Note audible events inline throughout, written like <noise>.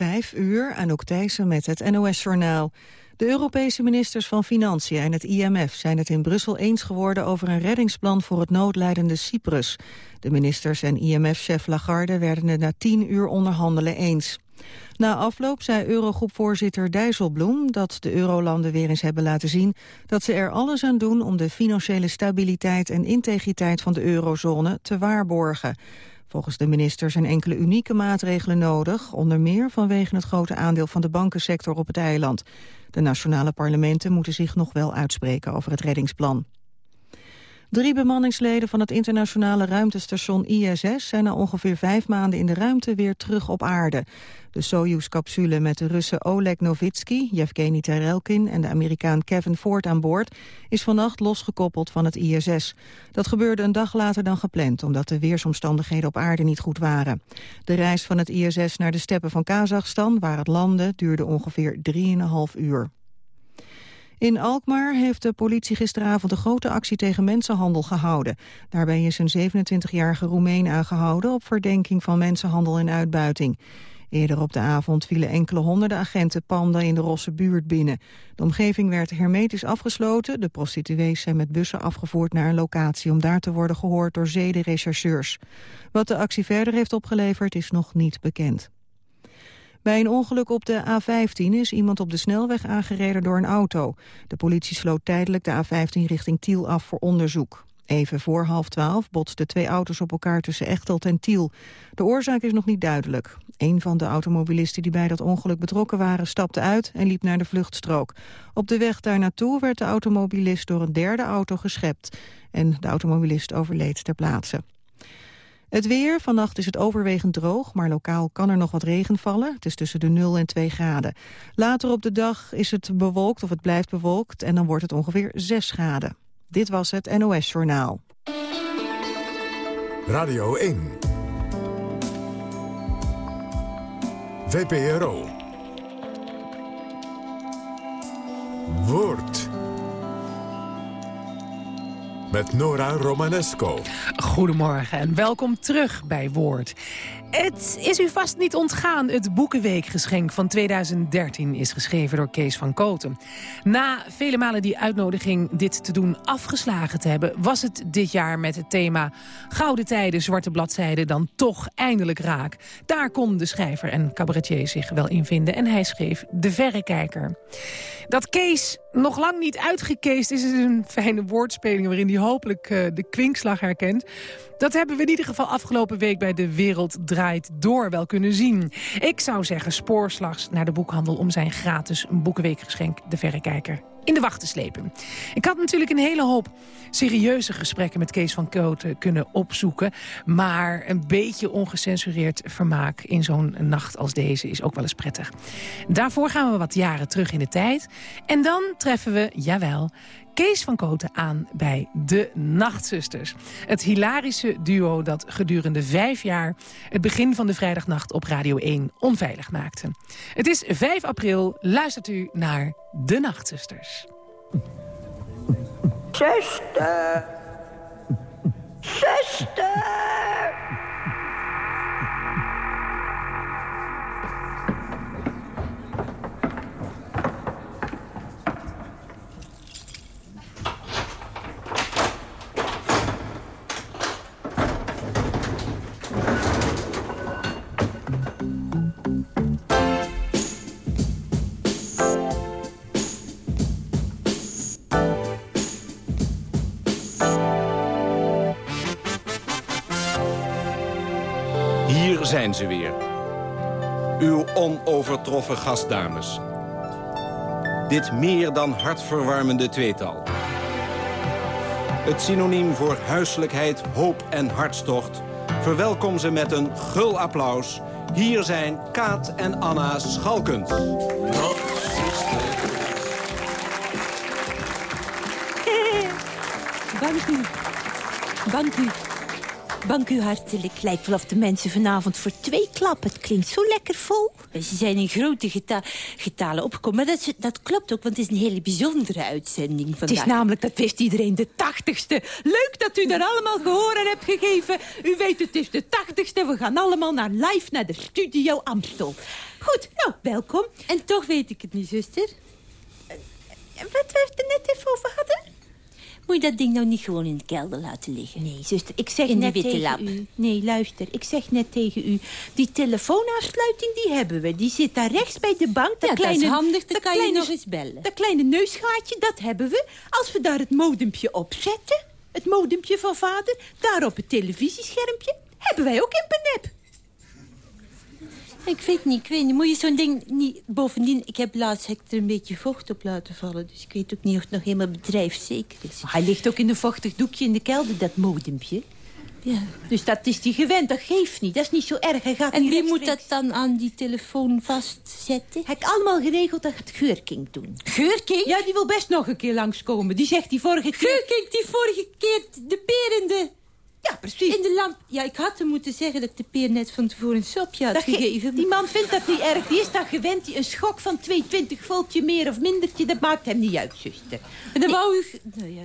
Vijf uur, Anouk Thijssen met het NOS-journaal. De Europese ministers van Financiën en het IMF zijn het in Brussel eens geworden over een reddingsplan voor het noodlijdende Cyprus. De ministers en IMF-chef Lagarde werden het na tien uur onderhandelen eens. Na afloop zei Eurogroepvoorzitter Dijsselbloem dat de eurolanden weer eens hebben laten zien dat ze er alles aan doen om de financiële stabiliteit en integriteit van de eurozone te waarborgen. Volgens de minister zijn enkele unieke maatregelen nodig, onder meer vanwege het grote aandeel van de bankensector op het eiland. De nationale parlementen moeten zich nog wel uitspreken over het reddingsplan. Drie bemanningsleden van het internationale ruimtestation ISS zijn na ongeveer vijf maanden in de ruimte weer terug op aarde. De Soyuz-capsule met de Russen Oleg Novitsky, Yevgeny Terelkin en de Amerikaan Kevin Ford aan boord is vannacht losgekoppeld van het ISS. Dat gebeurde een dag later dan gepland, omdat de weersomstandigheden op aarde niet goed waren. De reis van het ISS naar de steppen van Kazachstan, waar het landde, duurde ongeveer 3,5 uur. In Alkmaar heeft de politie gisteravond een grote actie tegen mensenhandel gehouden. Daarbij is een 27-jarige Roemeen aangehouden op verdenking van mensenhandel en uitbuiting. Eerder op de avond vielen enkele honderden agenten panden in de Rosse buurt binnen. De omgeving werd hermetisch afgesloten. De prostituees zijn met bussen afgevoerd naar een locatie om daar te worden gehoord door zedenrechercheurs. Wat de actie verder heeft opgeleverd is nog niet bekend. Bij een ongeluk op de A15 is iemand op de snelweg aangereden door een auto. De politie sloot tijdelijk de A15 richting Tiel af voor onderzoek. Even voor half twaalf botsten twee auto's op elkaar tussen Echteld en Tiel. De oorzaak is nog niet duidelijk. Een van de automobilisten die bij dat ongeluk betrokken waren stapte uit en liep naar de vluchtstrook. Op de weg daar naartoe werd de automobilist door een derde auto geschept. En de automobilist overleed ter plaatse. Het weer, vannacht is het overwegend droog, maar lokaal kan er nog wat regen vallen. Het is tussen de 0 en 2 graden. Later op de dag is het bewolkt of het blijft bewolkt en dan wordt het ongeveer 6 graden. Dit was het NOS Journaal. Radio 1. VPRO. Woord met Nora Romanesco. Goedemorgen en welkom terug bij Woord. Het is u vast niet ontgaan. Het Boekenweekgeschenk van 2013 is geschreven door Kees van Koten. Na vele malen die uitnodiging dit te doen afgeslagen te hebben... was het dit jaar met het thema Gouden Tijden, Zwarte Bladzijden... dan toch eindelijk raak. Daar kon de schrijver en cabaretier zich wel in vinden. En hij schreef De Verrekijker. Dat Kees nog lang niet uitgekeest is, is een fijne woordspeling... waarin hij hopelijk uh, de kwinkslag herkent. Dat hebben we in ieder geval afgelopen week bij De Wereld Draait Door wel kunnen zien. Ik zou zeggen spoorslags naar de boekhandel om zijn gratis boekenweekgeschenk De Verrekijker in de wacht te slepen. Ik had natuurlijk een hele hoop serieuze gesprekken met Kees van Kooten kunnen opzoeken. Maar een beetje ongecensureerd vermaak in zo'n nacht als deze is ook wel eens prettig. Daarvoor gaan we wat jaren terug in de tijd. En dan treffen we, jawel, Kees van Koten aan bij De Nachtzusters. Het hilarische duo dat gedurende vijf jaar... het begin van de vrijdagnacht op Radio 1 onveilig maakte. Het is 5 april. Luistert u naar De Nachtzusters. Zuster! Zuster! Zijn ze weer. Uw onovertroffen gastdames. Dit meer dan hartverwarmende tweetal. Het synoniem voor huiselijkheid, hoop en hartstocht... verwelkom ze met een gul applaus. Hier zijn Kaat en Anna Schalkens. Dank u. Dank u. Dank u hartelijk. Lijkt wel of de mensen vanavond voor twee klappen. Het klinkt zo lekker vol. Ze zijn in grote geta getalen opgekomen. Maar dat, dat, klopt ook, want het is een hele bijzondere uitzending vandaag. Het is namelijk, dat wist iedereen, de tachtigste. Leuk dat u daar allemaal gehoor aan hebt gegeven. U weet, het is de tachtigste. We gaan allemaal naar live naar de Studio Amstel. Goed, nou, welkom. En toch weet ik het niet, zuster. Wat we het er net even over hadden? Moet je dat ding nou niet gewoon in de kelder laten liggen? Nee, zuster, ik zeg in net witte tegen lap. u... Nee, luister, ik zeg net tegen u... die telefoonaansluiting, die hebben we. Die zit daar rechts bij de bank. Dat Ja, dat is kleine, handig, dan dat kan je kleine- nog eens bellen. Dat kleine neusgaatje, dat hebben we. Als we daar het modempje op zetten... het modempje van vader... daarop het televisieschermpje... hebben wij ook Impenep. Ik weet niet, ik weet niet. Moet je zo'n ding niet... Bovendien, ik heb laatst heb er een beetje vocht op laten vallen. Dus ik weet ook niet of het nog helemaal bedrijfszeker is. Maar hij ligt ook in een vochtig doekje in de kelder, dat modempje. Ja. Dus dat is die gewend, dat geeft niet. Dat is niet zo erg. Hij gaat En wie moet dat dan aan die telefoon vastzetten? Heb ik allemaal geregeld dat het Geurking doen. Geurking? Ja, die wil best nog een keer langskomen. Die zegt die vorige keer... Geurking die vorige keer de peer in de, Ja, precies. in de lamp... Ja, ik had hem moeten zeggen dat ik de peer net van tevoren een sopje had Dat ge- gegeven. Die man vindt dat niet erg. Die is dan gewend. Die- Een schok van 220 voltje meer of mindertje, dat maakt hem niet uit, zuster. En dan wou u... Nou ja.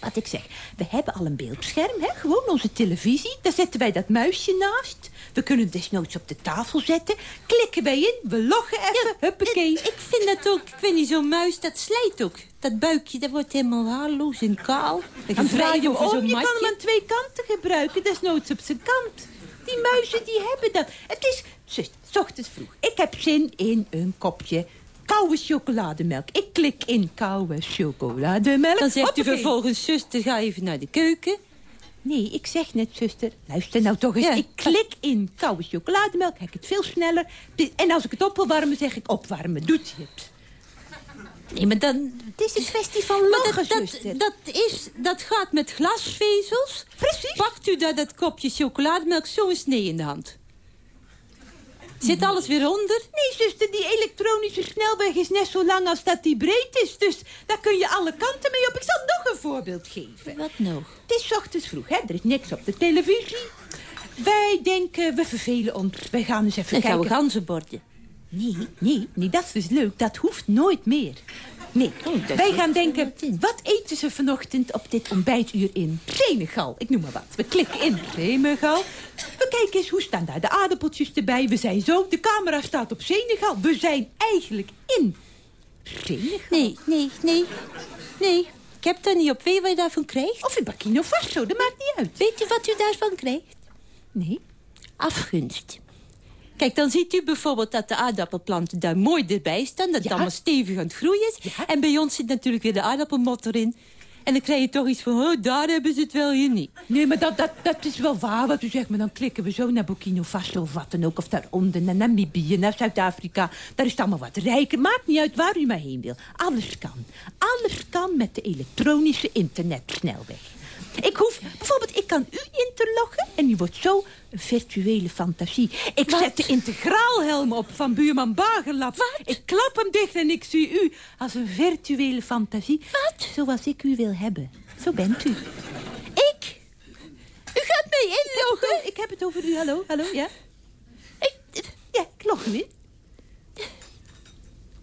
Wat ik zeg, we hebben al een beeldscherm, hè? gewoon onze televisie. Daar zetten wij dat muisje naast. We kunnen het desnoods op de tafel zetten. Klikken wij in, we loggen even, huppakee. Ik vind dat ook, ik weet niet, zo'n muis, dat slijt ook. Dat buikje, dat wordt helemaal haarloos en kaal. Dan draai je hem over om, zo'n je kan hem aan twee kanten gebruiken. Desnoods op zijn kant. Die muizen, die hebben dat. Het is, zus, ochtends vroeg. Ik heb zin in een kopje koude chocolademelk. Ik klik in koude chocolademelk. Dan zegt u vervolgens, zuster, ga even naar de keuken. Nee, ik zeg net, zuster, luister nou toch eens. Ja. Ik klik in koude chocolademelk, heb ik het veel sneller. En als ik het op wil warmen, zeg ik opwarmen. Doet hij het? Nee, maar dan... Het is een kwestie van dat, dat, is, dat gaat met glasvezels. Precies. Pakt u daar dat kopje chocolademelk zo een snee in de hand. Zit alles weer onder? Nee, zuster, die elektronische snelweg is net zo lang als dat die breed is. Dus daar kun je alle kanten mee op. Ik zal nog een voorbeeld geven. Wat nog? Het is ochtends vroeg, hè? Er is niks op de televisie. Wij denken, we vervelen ons. Wij gaan eens even En kijken. gouden ganzenborden. Nee, nee, nee, dat is dus leuk. Dat hoeft nooit meer. Nee, Oh, wij gaan denken, wat eten ze vanochtend op dit ontbijtuur in Senegal? Ik noem maar wat. We klikken in Senegal. We kijken eens, hoe staan daar de aardappeltjes erbij? We zijn zo, de camera staat op Senegal. We zijn eigenlijk in Senegal. Nee, nee, nee. Nee, ik heb daar niet op. Weet je wat je daarvan krijgt? Of in Burkina Faso, dat maakt niet uit. Weet u wat u daarvan krijgt? Nee. Afgunst. Kijk, dan ziet u bijvoorbeeld dat de aardappelplanten daar mooi erbij staan. Dat het allemaal stevig aan het groeien is. En bij ons zit natuurlijk weer de aardappelmotor in. En dan krijg je toch iets van, oh, daar hebben ze het wel, hier niet. Nee, maar dat, dat, dat is wel waar wat u zegt. Maar dan klikken we zo naar Burkina Faso of wat dan ook. Of daaronder naar Namibië, naar Zuid-Afrika. Daar is het allemaal wat rijker. Maakt niet uit waar u maar heen wil. Alles kan. Alles kan met de elektronische internetsnelweg. Ik hoef, bijvoorbeeld, ik kan u in te loggen en u wordt zo een virtuele fantasie. Ik zet de integraalhelm op van buurman Bagerlap. Ik klap hem dicht en ik zie u als een virtuele fantasie. Wat? Zoals ik u wil hebben. Zo bent u. Ik? U gaat mij inloggen? Ik heb het over u. Hallo, hallo, ja? Ik, ja, ik log u in.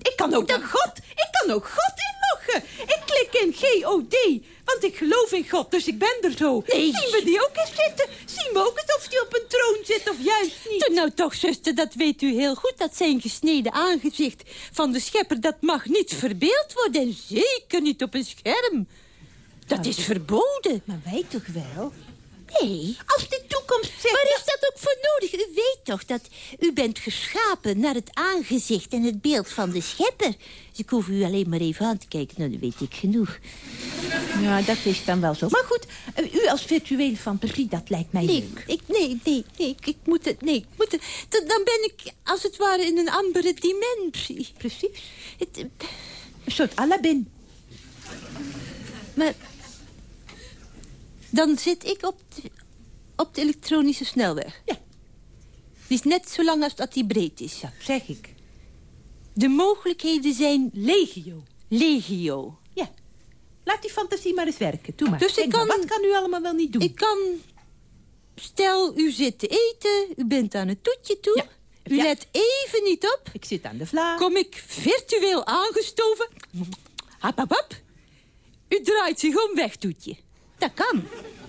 Ik kan ook naar God. Ik kan ook God inloggen. Ik klik in G-O-D. Want ik geloof in God, dus ik ben er zo. Nee. Zien we die ook eens zitten? Zien we ook eens of hij op een troon zit of juist niet? Toen nou toch, zuster, dat weet u heel goed. Dat zijn gesneden aangezicht van de schepper, dat mag niet verbeeld worden. En zeker niet op een scherm. Dat is verboden. Maar wij toch wel? Nee. Als de toekomst zegt... Waar is dat ook voor nodig? U weet toch dat u bent geschapen naar het aangezicht en het beeld van de schepper. Dus ik hoef u alleen maar even aan te kijken, nou, dan weet ik genoeg. Ja, dat is dan wel zo. Maar goed, eh, u als virtuele fantasie, dat lijkt mij Nee, leuk. ik, nee, nee, nee, ik, ik moet het, nee, ik moet het, dan ben ik als het ware in een andere dimensie. Precies. Het, eh, Een soort Aladdin. maar dan zit ik op de, op de elektronische snelweg. Ja. Die is net zo lang als dat die breed is. Dat zeg ik. De mogelijkheden zijn Legio. legio. Ja. Laat die fantasie maar eens werken. Doe maar. Dus ik maar, kan- Wat kan u allemaal wel niet doen? Ik kan stel u zit te eten, u bent aan het toetje toe. U Ja. let even niet op. Ik zit aan de vla. Kom ik virtueel aangestoven. Hap, hap, hap. U draait zich om weg, toetje. Dat kan.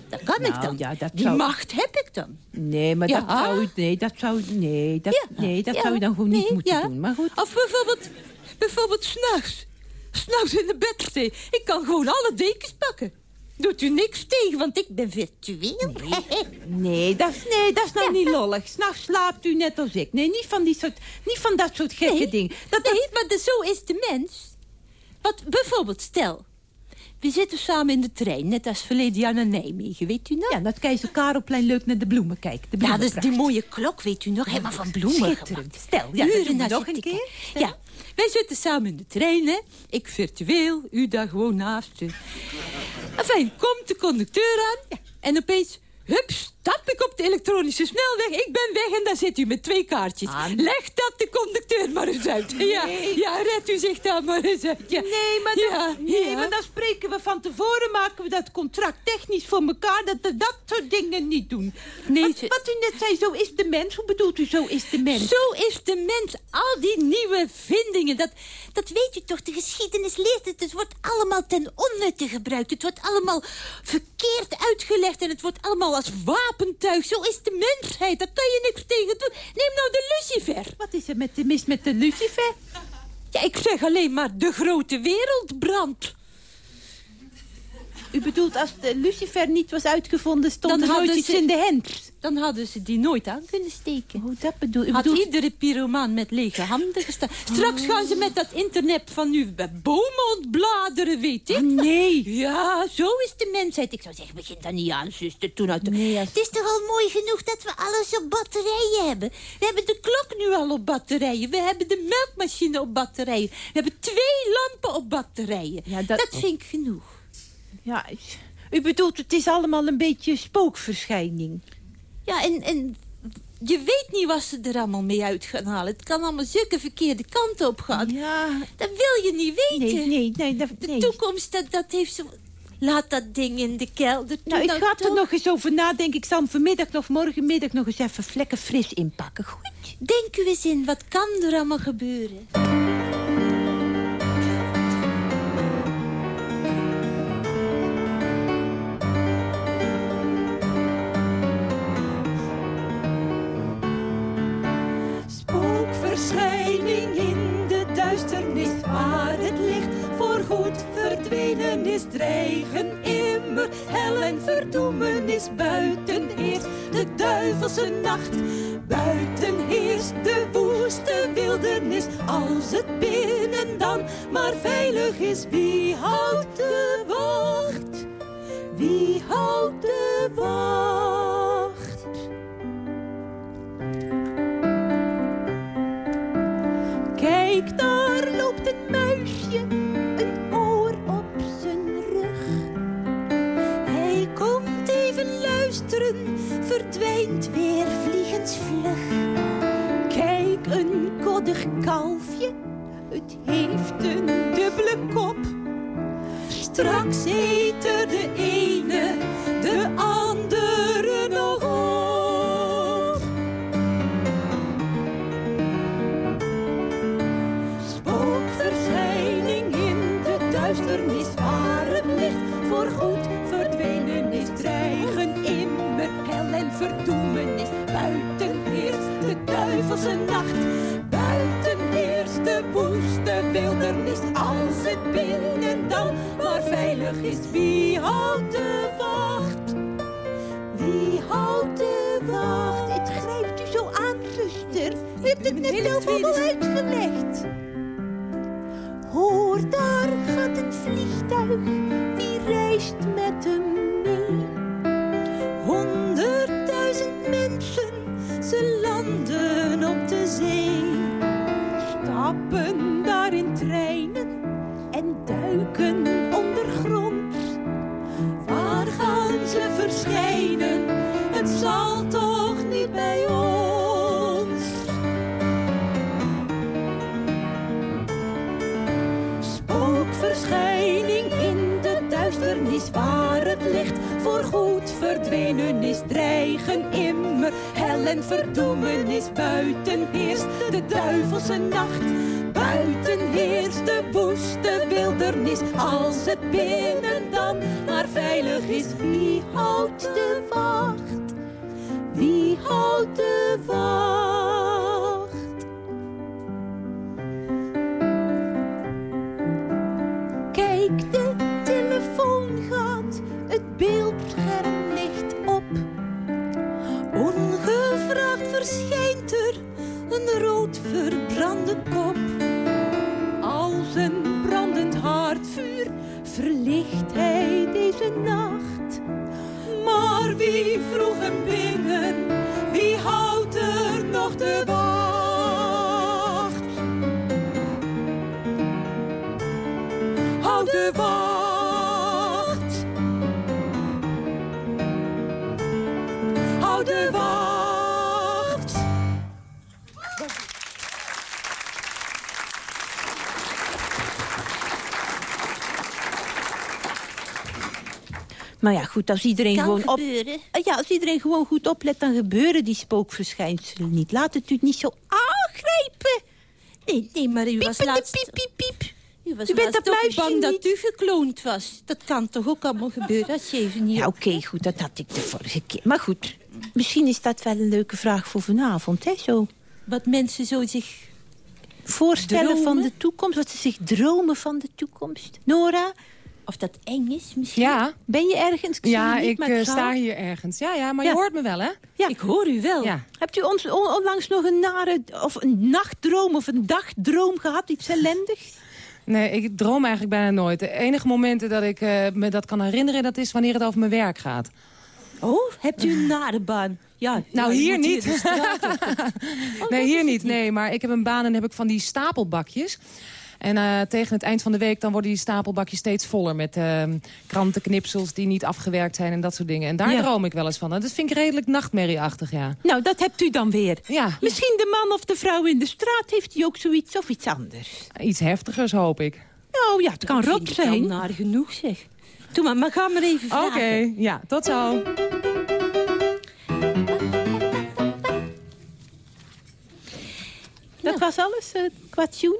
Dat kan ik Nou, dan. ja, dat Die zou- macht heb ik dan. Nee, maar Ja. dat zou u... Nee, dat zou... Nee, dat, Ja, nee, dat zou u dan gewoon niet moeten doen. Maar goed. Of bijvoorbeeld, bijvoorbeeld s'nachts. S'nachts in de bedstee. Ik kan gewoon alle dekens pakken. Doet u niks tegen, want ik ben virtueel. Nee, dat, is- nee, dat is nou niet lollig. S'nachts slaapt u net als ik. Nee, niet van, die soort, niet van dat soort gekke Nee, dingen. Dat, nee, maar de, zo is de mens. Wat bijvoorbeeld, stel... We zitten samen in de trein, net als verleden jaar naar Nijmegen, weet u nog? Ja, dat Keizer Karelplein leuk naar de bloemen kijkt. De Ja, dat is die mooie klok, weet u nog? Helemaal van bloemen gemaakt. Stel, ja, dat Uren naar nog een keer. kijken. Ja, wij zitten samen in de trein, hè. Ik virtueel, u daar gewoon naast. u. Enfin, komt de conducteur aan. En opeens, hup, stap ik op de elektronische snelweg. Ik ben weg en daar zit u met twee kaartjes. Aan. Leg dat de conducteur maar eens uit. Ja, ja, red u zich daar maar eens uit. Ja. Nee, maar, ja, dan, nee, maar dan spreken we van tevoren, maken we dat contract technisch voor elkaar, dat we dat soort dingen niet doen. Nee, wat, wat u net zei, zo is de mens. Hoe bedoelt u, zo is de mens? Zo is de mens. Al die nieuwe vindingen, dat, dat weet u toch. De geschiedenis leert het. Het wordt allemaal ten onnutte gebruikt. Het wordt allemaal verkeerd uitgelegd. En het wordt allemaal als wapentuig. Zo is de mensheid. Daar kan je niks tegen doen. Neem nou de lucifer. Wat is er met de mis met de lucifer? Ja, ik zeg alleen maar de grote wereldbrand. U bedoelt, als de lucifer niet was uitgevonden, stond Dan er nooit iets in de hand. Dan hadden ze die nooit aan kunnen steken. Hoe dat bedoel u? Had bedoelt- iedere pyromaan met lege handen gestaan. Straks gaan ze met dat internet van nu bij bomen ontbladeren, weet ik. Ah, nee. Ja, zo is de mensheid. Ik zou zeggen, begin daar niet aan, zuster. Toen uit. Nee, als- Het is toch al mooi genoeg dat we alles op batterijen hebben. We hebben de klok nu al op batterijen. We hebben de melkmachine op batterijen. We hebben twee lampen op batterijen. Ja, dat... dat- vind ik genoeg. Ja, u bedoelt, het is allemaal een beetje spookverschijning. Ja, en, en je weet niet wat ze er allemaal mee uit gaan halen. Het kan allemaal zulke verkeerde kanten op gaan. Ja, Dat wil je niet weten. nee, nee, nee. Dat, De nee. toekomst, dat, dat heeft zo... Laat dat ding in de kelder. Nou, ik ga er toch. nog eens over nadenken. Ik zal hem vanmiddag of morgenmiddag nog eens even vlekken fris inpakken. Goed? Denk u eens in, wat kan er allemaal gebeuren? Spookverschijning in de duisternis waar het licht voorgoed verdwenen is. Dreigen immer hel en verdoemenis. Buiten heerst de duivelse nacht. Buiten heerst de woeste wildernis. Als het binnen dan maar veilig is. Wie houdt de wacht? Wie houdt de wacht? Kijk, daar loopt een muisje, een oor op zijn rug. Hij komt even luisteren, verdwijnt weer vliegensvlug. Kijk, een koddig kalfje, het heeft een dubbele kop. Straks eet wildernis. Als het binnen dan maar veilig is. Wie houdt de wacht? Wie houdt de wacht? Het grijpt u zo aan, zuster. U hebt het net zelf allemaal uitgelegd. Hoor, daar gaat een vliegtuig, wie reist met hem Licht voorgoed verdwenen is. Dreigen immer hel en verdoemenis. Buiten heerst de duivelse nacht. Buiten heerst de woeste wildernis. Als het binnen dan maar veilig is. Wie houdt de wacht? Wie houdt de wacht? Wie houdt er nog de Maar ja, goed, als iedereen Kan gewoon op... gebeuren. Eh, Ja, als iedereen gewoon goed oplet, dan gebeuren die spookverschijnselen niet. Laat het u niet zo aangrijpen. Nee, nee, maar u was laatst... piep, piep, piep. U was U bent dat bang niet. dat u gekloond was. Dat kan toch ook allemaal gebeuren als je even niet... Ja, oké, goed, dat had ik de vorige keer. Maar goed, misschien is dat wel een leuke vraag voor vanavond, hè? Zo Wat mensen zo zich... voorstellen Dromen? van de toekomst, wat ze zich dromen van de toekomst. Nora, Of dat eng is misschien. Ja, ben je ergens? zie ja niet, ik maar eh, sta hier ergens. Ja, ja maar Ja. je hoort me wel, hè? Ja. Ik hoor u wel. Ja. Hebt u ons on- onlangs nog een nare, of een nachtdroom of een dagdroom gehad? Iets ellendigs? Nee, ik droom eigenlijk bijna nooit. De enige momenten dat ik eh, me dat kan herinneren... dat is wanneer het over mijn werk gaat. Oh, hebt u een nare baan? Ja, Nou, hier niet. <laughs> Oh, nee, hier niet. Nee, maar ik heb een baan en heb ik van die stapelbakjes. En eh, tegen het eind van de week dan worden die stapelbakjes steeds voller... met eh, krantenknipsels die niet afgewerkt zijn en dat soort dingen. En daar Ja. droom ik wel eens van. En dat vind ik redelijk nachtmerrieachtig, ja. Nou, dat hebt u dan weer. Ja, Misschien de man of de vrouw in de straat heeft hij ook zoiets of iets anders. iets heftigers hoop ik. Nou ja, het kan Ik rot vind het al zijn. naar genoeg, zeg. Doe maar, maar ga maar even Oké, vragen. ja, tot zo. Dat was alles, qua tune.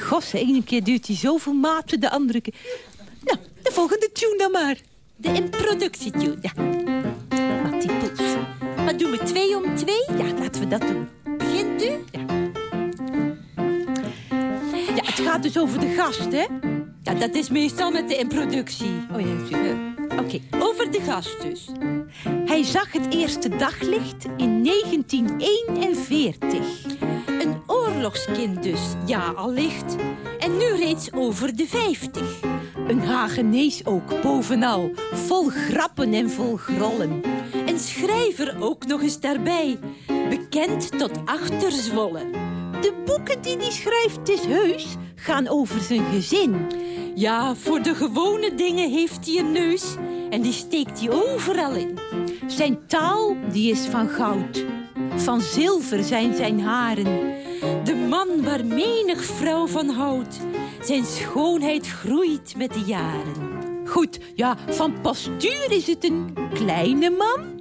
Goh, de ene keer duurt hij zoveel maten, de andere keer... Nou, de volgende tune dan maar. De introductietune. Ja. Poels. Maar doen we twee om twee? Ja, laten we dat doen. Begint u? Ja, het gaat dus over de gast, hè? Ja, dat is meestal met de introductie. Oh ja. Oké. Over de gast dus. Hij zag het eerste daglicht in 1941. Een oorlogskind dus, ja, allicht. En nu reeds over de vijftig. Een Hagenees ook, bovenal. Vol grappen en vol grollen. Een schrijver ook nog eens daarbij. Bekend tot achter Zwolle. De boeken die hij schrijft, is heus, gaan over zijn gezin. Ja, voor de gewone dingen heeft hij een neus. En die steekt hij overal in. Zijn taal, die is van goud. Van zilver zijn zijn haren. De man waar menig vrouw van houdt. Zijn schoonheid groeit met de jaren. Goed, ja, van postuur is het een kleine man.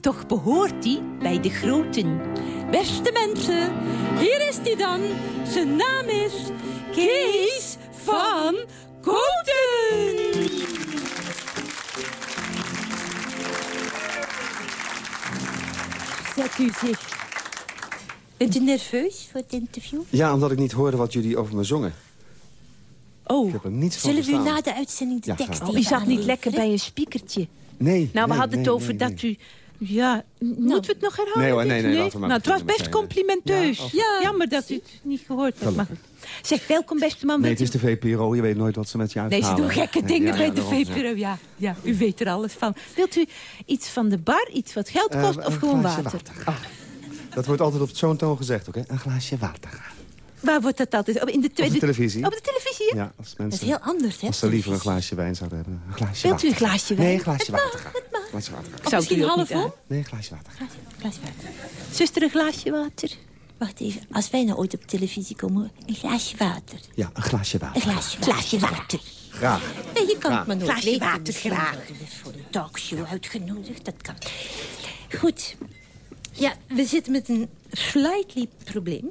Toch behoort hij bij de groten. Beste mensen, hier is hij dan. Zijn naam is Kees van Koten. Zet u zich. Bent u nerveus voor het interview? Ja, omdat ik niet hoorde wat jullie over me zongen. Ik Oh, heb er niets van Zullen we u na de uitzending de Ja, tekst graag. u zat niet lekker bij een spiekertje. Nee, Nou, we nee, hadden nee, het over nee, dat nee. u... Ja, moeten we het nog herhalen? Nee hoor, nee, nee, laten we maar Nou, het was best complimenteus. Ja, Ja, Jammer dat u het niet gehoord hebt. Maar. Zeg, welkom beste man. Nee, het is de VPRO. Je weet nooit wat ze met je Nee, uithalen. ze doen gekke dingen ja, bij ja, de. VPRO. Ja, ja, u weet er alles van. Wilt u iets van de bar, iets wat geld Eh, kost of gewoon water? water. Dat wordt altijd op zo'n toon gezegd, oké? Een glaasje water. Waar wordt dat altijd? Op, in de, tweede... Op de televisie. Op de televisie, ja? Ja, als Dat is mensen... heel anders, hè? Als ze liever een glaasje wijn zouden hebben. Een glaasje Wilt u een glaasje wijn? Nee, een glaasje water. Glaasje graag. Of Zou misschien half vol? Nee, een glaasje water. graag. Glas water. Zuster, een glaasje water? Wacht even, als wij nou ooit op televisie komen, een glaasje water. Ja, een glaasje Een water. glaasje water. Glaasje water. Graag. Nee, je kan Graag. het maar nooit Glaasje weten. water, graag. voor een talkshow uitgenodigd. Dat kan. Goed. Ja, we zitten met een slightly probleem.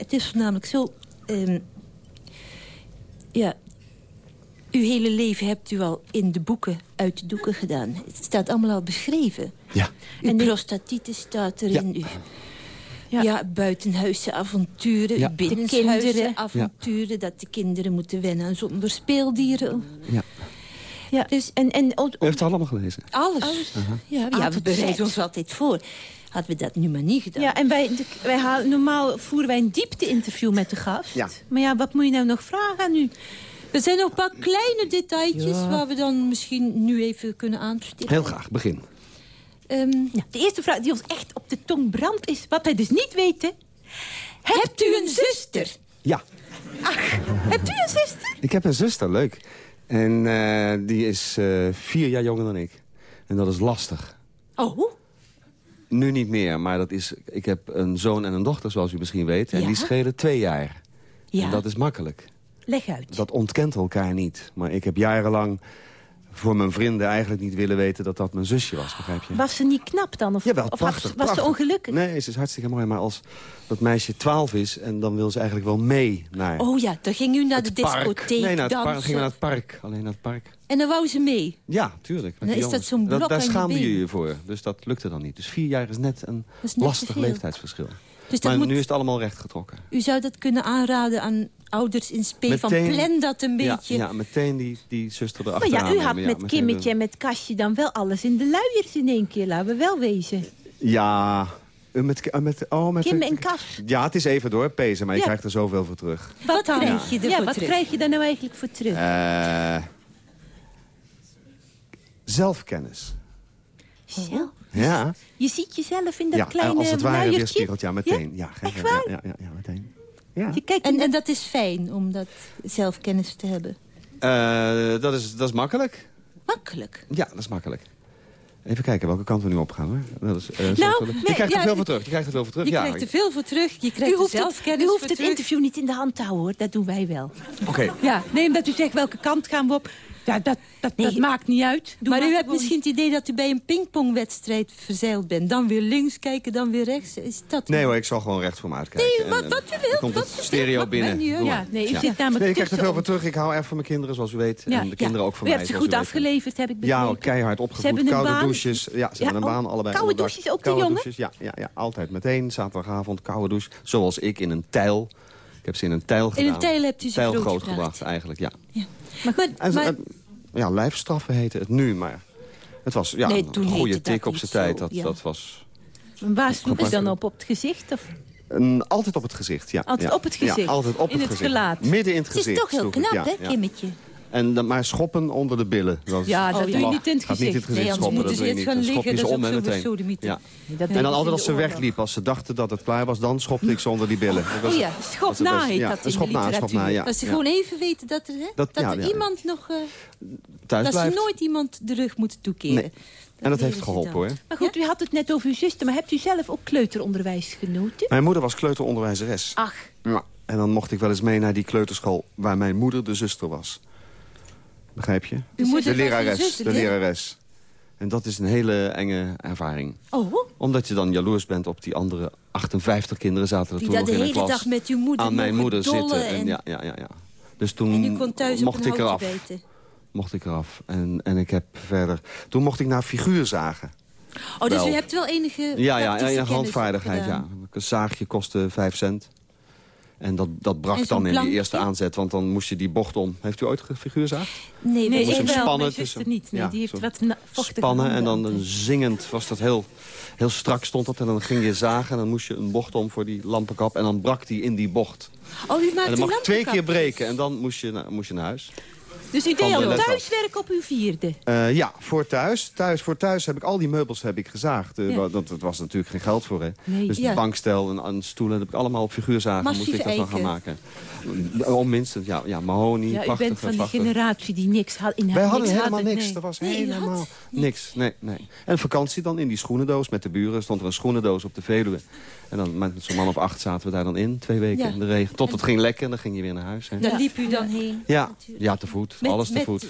Het is namelijk zo... ehm, ja, uw hele leven hebt u al in de boeken uit de doeken gedaan. Het staat allemaal al beschreven. Ja. Uw prostatitis staat erin. Uw, ja. buitenhuisse avonturen, Ja. binnenshuisse avonturen... dat de kinderen moeten wennen aan zonder speeldieren. ja. Ja. Dus, en, en, o- U heeft het allemaal gelezen? Alles. Ja, ja, we bereiden ons altijd voor. Hadden we dat nu maar niet gedaan. ja, en wij, wij halen, normaal voeren wij een diepte-interview met de gast. Ja. Maar ja, wat moet je nou nog vragen aan u? Er zijn nog een paar kleine detailtjes... waar we dan misschien nu even kunnen aanstippen. Heel graag, begin. Ehm, Ja, de eerste vraag die ons echt op de tong brandt is... wat wij dus niet weten... Hebt u een zuster? Ja, Hebt u een zuster? ik heb een zuster, leuk. En eh, die is eh, vier jaar jonger dan ik. En dat is lastig. oh, Nu niet meer, maar dat is, ik heb een zoon en een dochter, zoals u misschien weet. En Ja. die schelen twee jaar. ja. En dat is makkelijk. Leg uit. Dat ontkent elkaar niet. Maar ik heb jarenlang voor mijn vrienden eigenlijk niet willen weten dat dat mijn zusje was, begrijp je? Was ze niet knap dan? Of, Jawel, of had- was prachtig. ze ongelukkig? Nee, ze is hartstikke mooi. Maar als dat meisje 12 is en dan wil ze eigenlijk wel mee naar oh ja, dan ging u naar de discotheek Nee, naar het park. Gingen we naar het park. Alleen naar het park. En dan wou ze mee. Ja, tuurlijk. Dan is dat zo'n blok Daar aan je schaamde je je voor. Dus dat lukte dan niet. Dus vier jaar is net een is net te lastig leeftijdsverschil. Dus dat maar moet, nu is het allemaal rechtgetrokken. u zou dat kunnen aanraden aan ouders in spe van plan dat een Ja, beetje. ja, meteen die, die zuster Maar erachteraan. ja, u had. Ja, met Kimmetje de- en met Kastje dan wel alles in de luiers in één keer. Laten we wel wezen. Ja, eh, met, eh, met, oh, met Kim en Kas. Ja, het is even doorpezen, maar je Ja. krijgt er zoveel voor terug. Wat dan? krijg je Ja, wat terug? krijg je daar nou eigenlijk voor terug? Eh, zelfkennis. Zo. Ja, Je ziet jezelf in dat ja kleine als het ware luiertje. weerspiegelt. Ja, meteen. Ja, ja, Echt ja, waar? Ja, ja, ja, meteen. Ja. Je kijkt En, dat- dat is fijn om dat zelfkennis te hebben. Eh, dat, is, dat is makkelijk. Makkelijk. Ja, dat is makkelijk. Even kijken welke kant we nu op gaan. Hoor. Dat is, eh, Nou, je krijgt er ja, veel voor terug. Je krijgt er veel voor terug. Je ja, krijgt er veel voor terug. Je krijgt u hoeft, het, u hoeft het interview niet in de hand te houden, hoor. Dat doen wij wel. Oké. Ja, nee, omdat u zegt welke kant gaan we op. Ja, dat, dat, maakt niet uit. Doe maar u hebt misschien het idee dat u bij een pingpongwedstrijd verzeild bent. Dan weer links kijken, dan weer rechts. Is dat Nee hoor, ik zal gewoon recht voor me uitkijken. Nee, wat- wat u wilt, komt wat het u wilt. stereo binnen. Ja, nee, u Ja. zit namelijk Nee, je krijgt er veel voor terug. Ik hou erg van mijn kinderen, zoals u weet. Ja, en de ja. kinderen ook voor U mij. hebt ze goed u afgeleverd, heb ik Ja, begrepen. hoor, keihard Ze opgevoed. Koude baan. douches. Ja, ze Ja, hebben een oh, baan, allebei. koude douches, ook die Koude jongen? douches, ja, ja, ja, altijd. Meteen, zaterdagavond, koude douche. Zoals ik in een tijl. Heb ze in een tijl gedaan. In een tijl hebt u ze Tijl grootgebracht. grootgebracht, eigenlijk, ja. Maar, maar, En, maar- ja, lijfstraffen heette het nu, maar... Het was ja, Nee, een goede tik op zijn tijd. zo, Dat, ja. dat was Waar ze dan op? Op het gezicht? Of? een, altijd op het gezicht, ja. Altijd ja. op het gezicht? Ja, altijd op In het, het gezicht. gelaat? Midden in het het is gezicht. toch heel sloeg ik, knap, ja, hè, ja. Kimmetje? En dan maar schoppen onder de billen. Dat Ja, dat Oh, doe ja. je niet in het Gaat niet in het gezicht. gezicht Nee, anders schoppen, moeten dat ze doe je eerst niet. gaan Dan schop liggen, je ze dat is om en zo meteen. Ja. Nee, dat En dan altijd als ze wegliep, als ze dachten dat het klaar was, dan schopte ik ze onder die billen. Oh ja, schop na dat is- heet ja, dat in schop de na, schop literatuur. na, ja. Dat ze ja. gewoon even weten dat er, hè, Dat- dat ja, er ja. iemand nog... eh, Thuis dat blijft. ze nooit iemand de rug moet toekeren. Nee. En dat heeft geholpen hoor. Maar goed, u had het net over uw zuster, maar hebt u zelf ook kleuteronderwijs genoten? Mijn moeder was kleuteronderwijzeres. Ach, Ja. En dan mocht ik wel eens mee naar die kleuterschool waar mijn moeder de zuster was. Begrijp je? De lerares. de lerares. En dat is een hele enge ervaring. Oh, Omdat je dan jaloers bent op die andere 58 kinderen zaten er toen nog de in een hele klas. dag met uw moeder aan mijn moeder zitten. En, En, ja, ja, ja, ja. Dus en toen mocht ik eraf. bijten. Mocht ik eraf. En, en ik heb verder... Toen mocht ik naar figuurzagen. Oh, dus Wel. u hebt wel enige Ja, ja, kennis handvaardigheid, ja. Een zaagje kostte 5 cent. En dat, dat brak dan in die eerste aanzet, want dan moest je die bocht om. Heeft u ooit gefiguurzaagd? Nee, nee, moest ik hem wel, spannen tussen- niet. Nee, ja, die heeft zo wat vochtige Spannen en dan een zingend was dat heel, heel strak stond dat. En dan ging je zagen en dan moest je een bocht om voor die lampenkap. En dan brak die in die bocht. Oh, u maakt En dan die mag twee keer breken en dan moest je, naar- moest je naar huis. Dus u deed de al thuiswerk op uw vierde? Eh, ja, voor thuis. thuis. Voor thuis heb ik al die meubels heb ik gezaagd. Uh, Ja. dat, dat was natuurlijk geen geld voor. Hè. Nee. Dus Ja. de bankstel en, en stoelen dat heb ik allemaal op figuurzagen. moest ik dat dan gaan maken. Om minstens, ja, ja mahonie, Ja, u bent van die generatie die niks had in Wij hadden niks helemaal hadden, niks. nee. Er was Nee, u had helemaal niks. Nee, nee. En vakantie dan in die schoenendoos met de buren. Stond er een schoenendoos op de Veluwe. En dan met zo'n man of acht zaten we daar dan in. Twee weken Ja. in de regen. Tot het ging lekken en dan ging je weer naar huis. Hè. Daar liep u dan heen. Ja, ja, te voet. Met, alles te voet.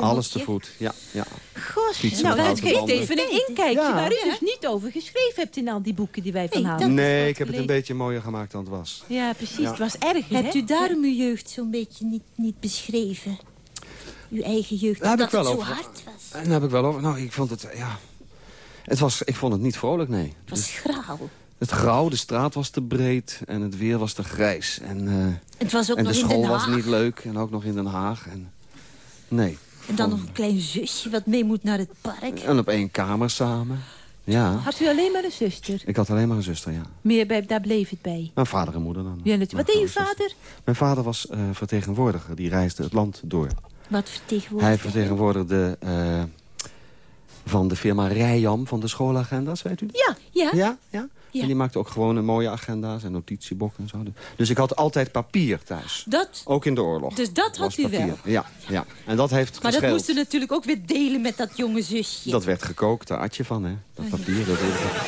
Alles te voet, ja. ja. Gosh, Fietsen nou, dat geeft even een inkijkje Ja. waar u dus niet over geschreven hebt in al die boeken die wij van hadden. dat- Nee, ik heb het een beetje mooier gemaakt dan het was. Ja, precies. Ja. Het was erg, hè? Hebt u daarom uw jeugd zo'n beetje niet, niet beschreven? Uw eigen jeugd, wel het zo over. hard was. En daar heb ik wel over. Nou, ik vond het, ja... Het was, ik vond het niet vrolijk, nee. Het was graal. Het grauw, de straat was te breed en het weer was te grijs. En, eh, Het was ook en de nog in school Den was Haag. niet leuk en ook nog in Den Haag. En, nee. En dan nog een klein zusje wat mee moet naar het park. En op één kamer samen. Ja. Had u alleen maar een zuster? Ik had alleen maar een zuster, ja. Meer bij, daar bleef het bij. Mijn vader en moeder dan. Ja, natuurlijk. Wat deed uw vader? Mijn vader was eh, vertegenwoordiger. Die reisde het land door. Wat vertegenwoordigt Hij vertegenwoordigde eh, van de firma Rijam van de schoolagenda's, weet u? Ja, ja. Ja, ja. Ja. En die maakte ook gewoon een mooie agenda's en notitiebokken en zo. Dus ik had altijd papier thuis. Dat, Ook in de oorlog. dus dat had u papier. wel. Ja, ja. En dat heeft Maar dat gescheeld. moest u natuurlijk ook weer delen met dat jonge zusje. Dat werd gekookt, daar at je van, hè? Dat Oh, papier. Dat,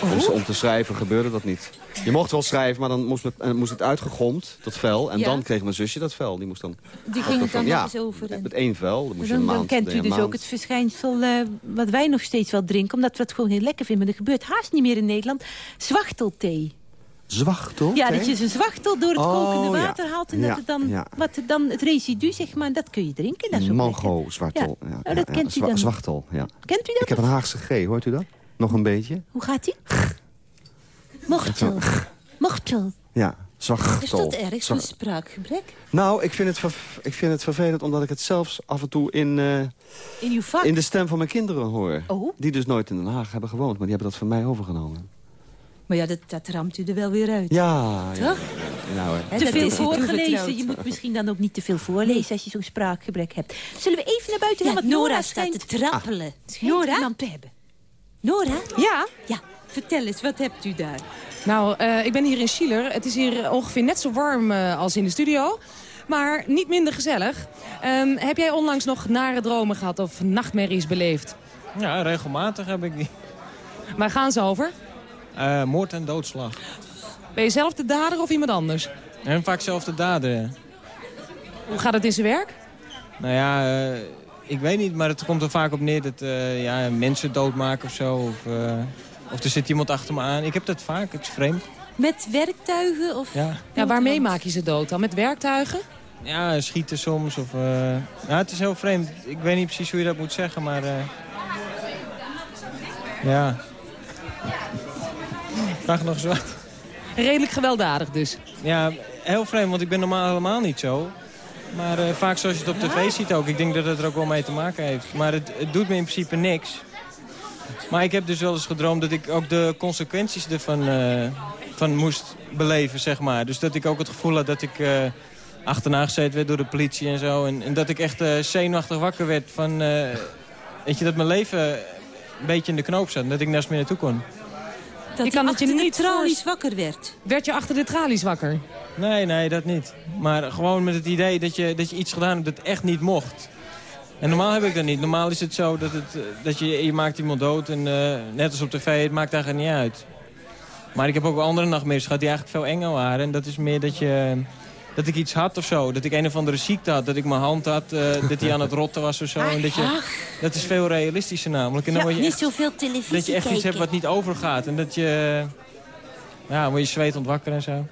om, om te schrijven gebeurde dat niet. Je mocht wel schrijven, maar dan moest het, eh, moest het uitgegomd, dat vel. En Ja. dan kreeg mijn zusje dat vel. Die moest dan... Die ging dat het dan nog eens over. en- Met één vel. Dan moest je Dan, een dan maand... kent u dus ook maand. het verschijnsel eh, wat wij nog steeds wel drinken. Omdat we het gewoon heel lekker vinden. Maar er gebeurt haast niet meer in Nederland. Zwachtelthee. Zwachtel? Ja, dat je een zwachtel door het Oh, kokende ja. water haalt. En Ja, dat het dan, ja. wat dan het residu, zeg maar, dat kun je drinken. Dat is Mango, zwartel. Ja. Ja. Oh, dat kent u dan. Zwachtel, ja. Kent u dat? Ik heb een Haagse G, hoort u dat? Nog een beetje? Hoe gaat die? Mochtel. Mochtel. Ja, zwachtel. Is dat erg, zo'n spraakgebrek? Nou, ik vind, het ik vind het vervelend omdat ik het zelfs af en toe in, eh, In uw vak. in de stem van mijn kinderen hoor. Oh. Die dus nooit in Den Haag hebben gewoond, maar die hebben dat van mij overgenomen. Maar ja, dat, dat ramt u er wel weer uit. Ja. Toch? Ja. Hè, te veel voorgelezen. Je moet misschien dan ook niet te veel voorlezen als je zo'n spraakgebrek hebt. Zullen we even naar buiten Ja, gaan? Want Nora Nora staat schijnt, te trappelen. schijnt Nora? iemand te hebben. Nora? Ja, Ja, vertel eens, wat hebt u daar? nou, eh, ik ben hier in Schieler. Het is hier ongeveer net zo warm eh, als in de studio. Maar niet minder gezellig. Ehm, heb jij onlangs nog nare dromen gehad of nachtmerries beleefd? Ja, regelmatig heb ik die. Waar gaan ze over? Eh, moord en doodslag. Ben je zelf de dader of iemand anders? En vaak zelf de dader. ja. Hoe gaat het in zijn werk? Nou ja, eh, ik weet niet, maar het komt er vaak op neer dat eh, ja, mensen doodmaken of zo. Of, eh, of er zit iemand achter me aan. Ik heb dat vaak, het is vreemd. Met werktuigen of... Ja, Ja, waarmee maak je ze dood dan? Met werktuigen? ja schieten soms. Of, eh, ja, het is heel vreemd. Ik weet niet precies hoe je dat moet zeggen, maar... eh, ja. Vraag nog eens wat. Redelijk gewelddadig dus. Ja, heel vreemd, want ik ben normaal helemaal niet zo. Maar eh, vaak zoals je het op tv ziet ook. Ik denk dat het er ook wel mee te maken heeft. Maar het, het doet me in principe niks. Maar ik heb dus wel eens gedroomd dat ik ook de consequenties ervan eh, van moest beleven, zeg maar. Dus dat ik ook het gevoel had dat ik eh, achterna gezeten werd door de politie en zo. En, en dat ik echt zenuwachtig wakker werd van... weet je, dat mijn leven een beetje in de knoop zat. En dat ik nergens meer naartoe kon. Dat Je kan het je achter de niet tralies wakker werd. Werd je achter de tralies wakker? Nee, nee, dat niet. Maar gewoon met het idee dat je, dat je iets gedaan hebt dat echt niet mocht. En normaal heb ik dat niet. Normaal is het zo dat, het, eh, dat je, je maakt iemand dood en eh, net als op tv, het maakt eigenlijk niet uit. Maar ik heb ook wel andere nachtmerries gehad die eigenlijk veel enger waren. En dat is meer dat, je, dat ik iets had of zo. Dat ik een of andere ziekte had. Dat ik mijn hand had, eh, dat die aan het rotten was of zo. En dat, je, dat is veel realistischer namelijk. En dan Ja, word je niet echt, zoveel televisie dat je echt iets hebt wat niet overgaat. En dat je... Ja, word je zweet ontwakker en zo.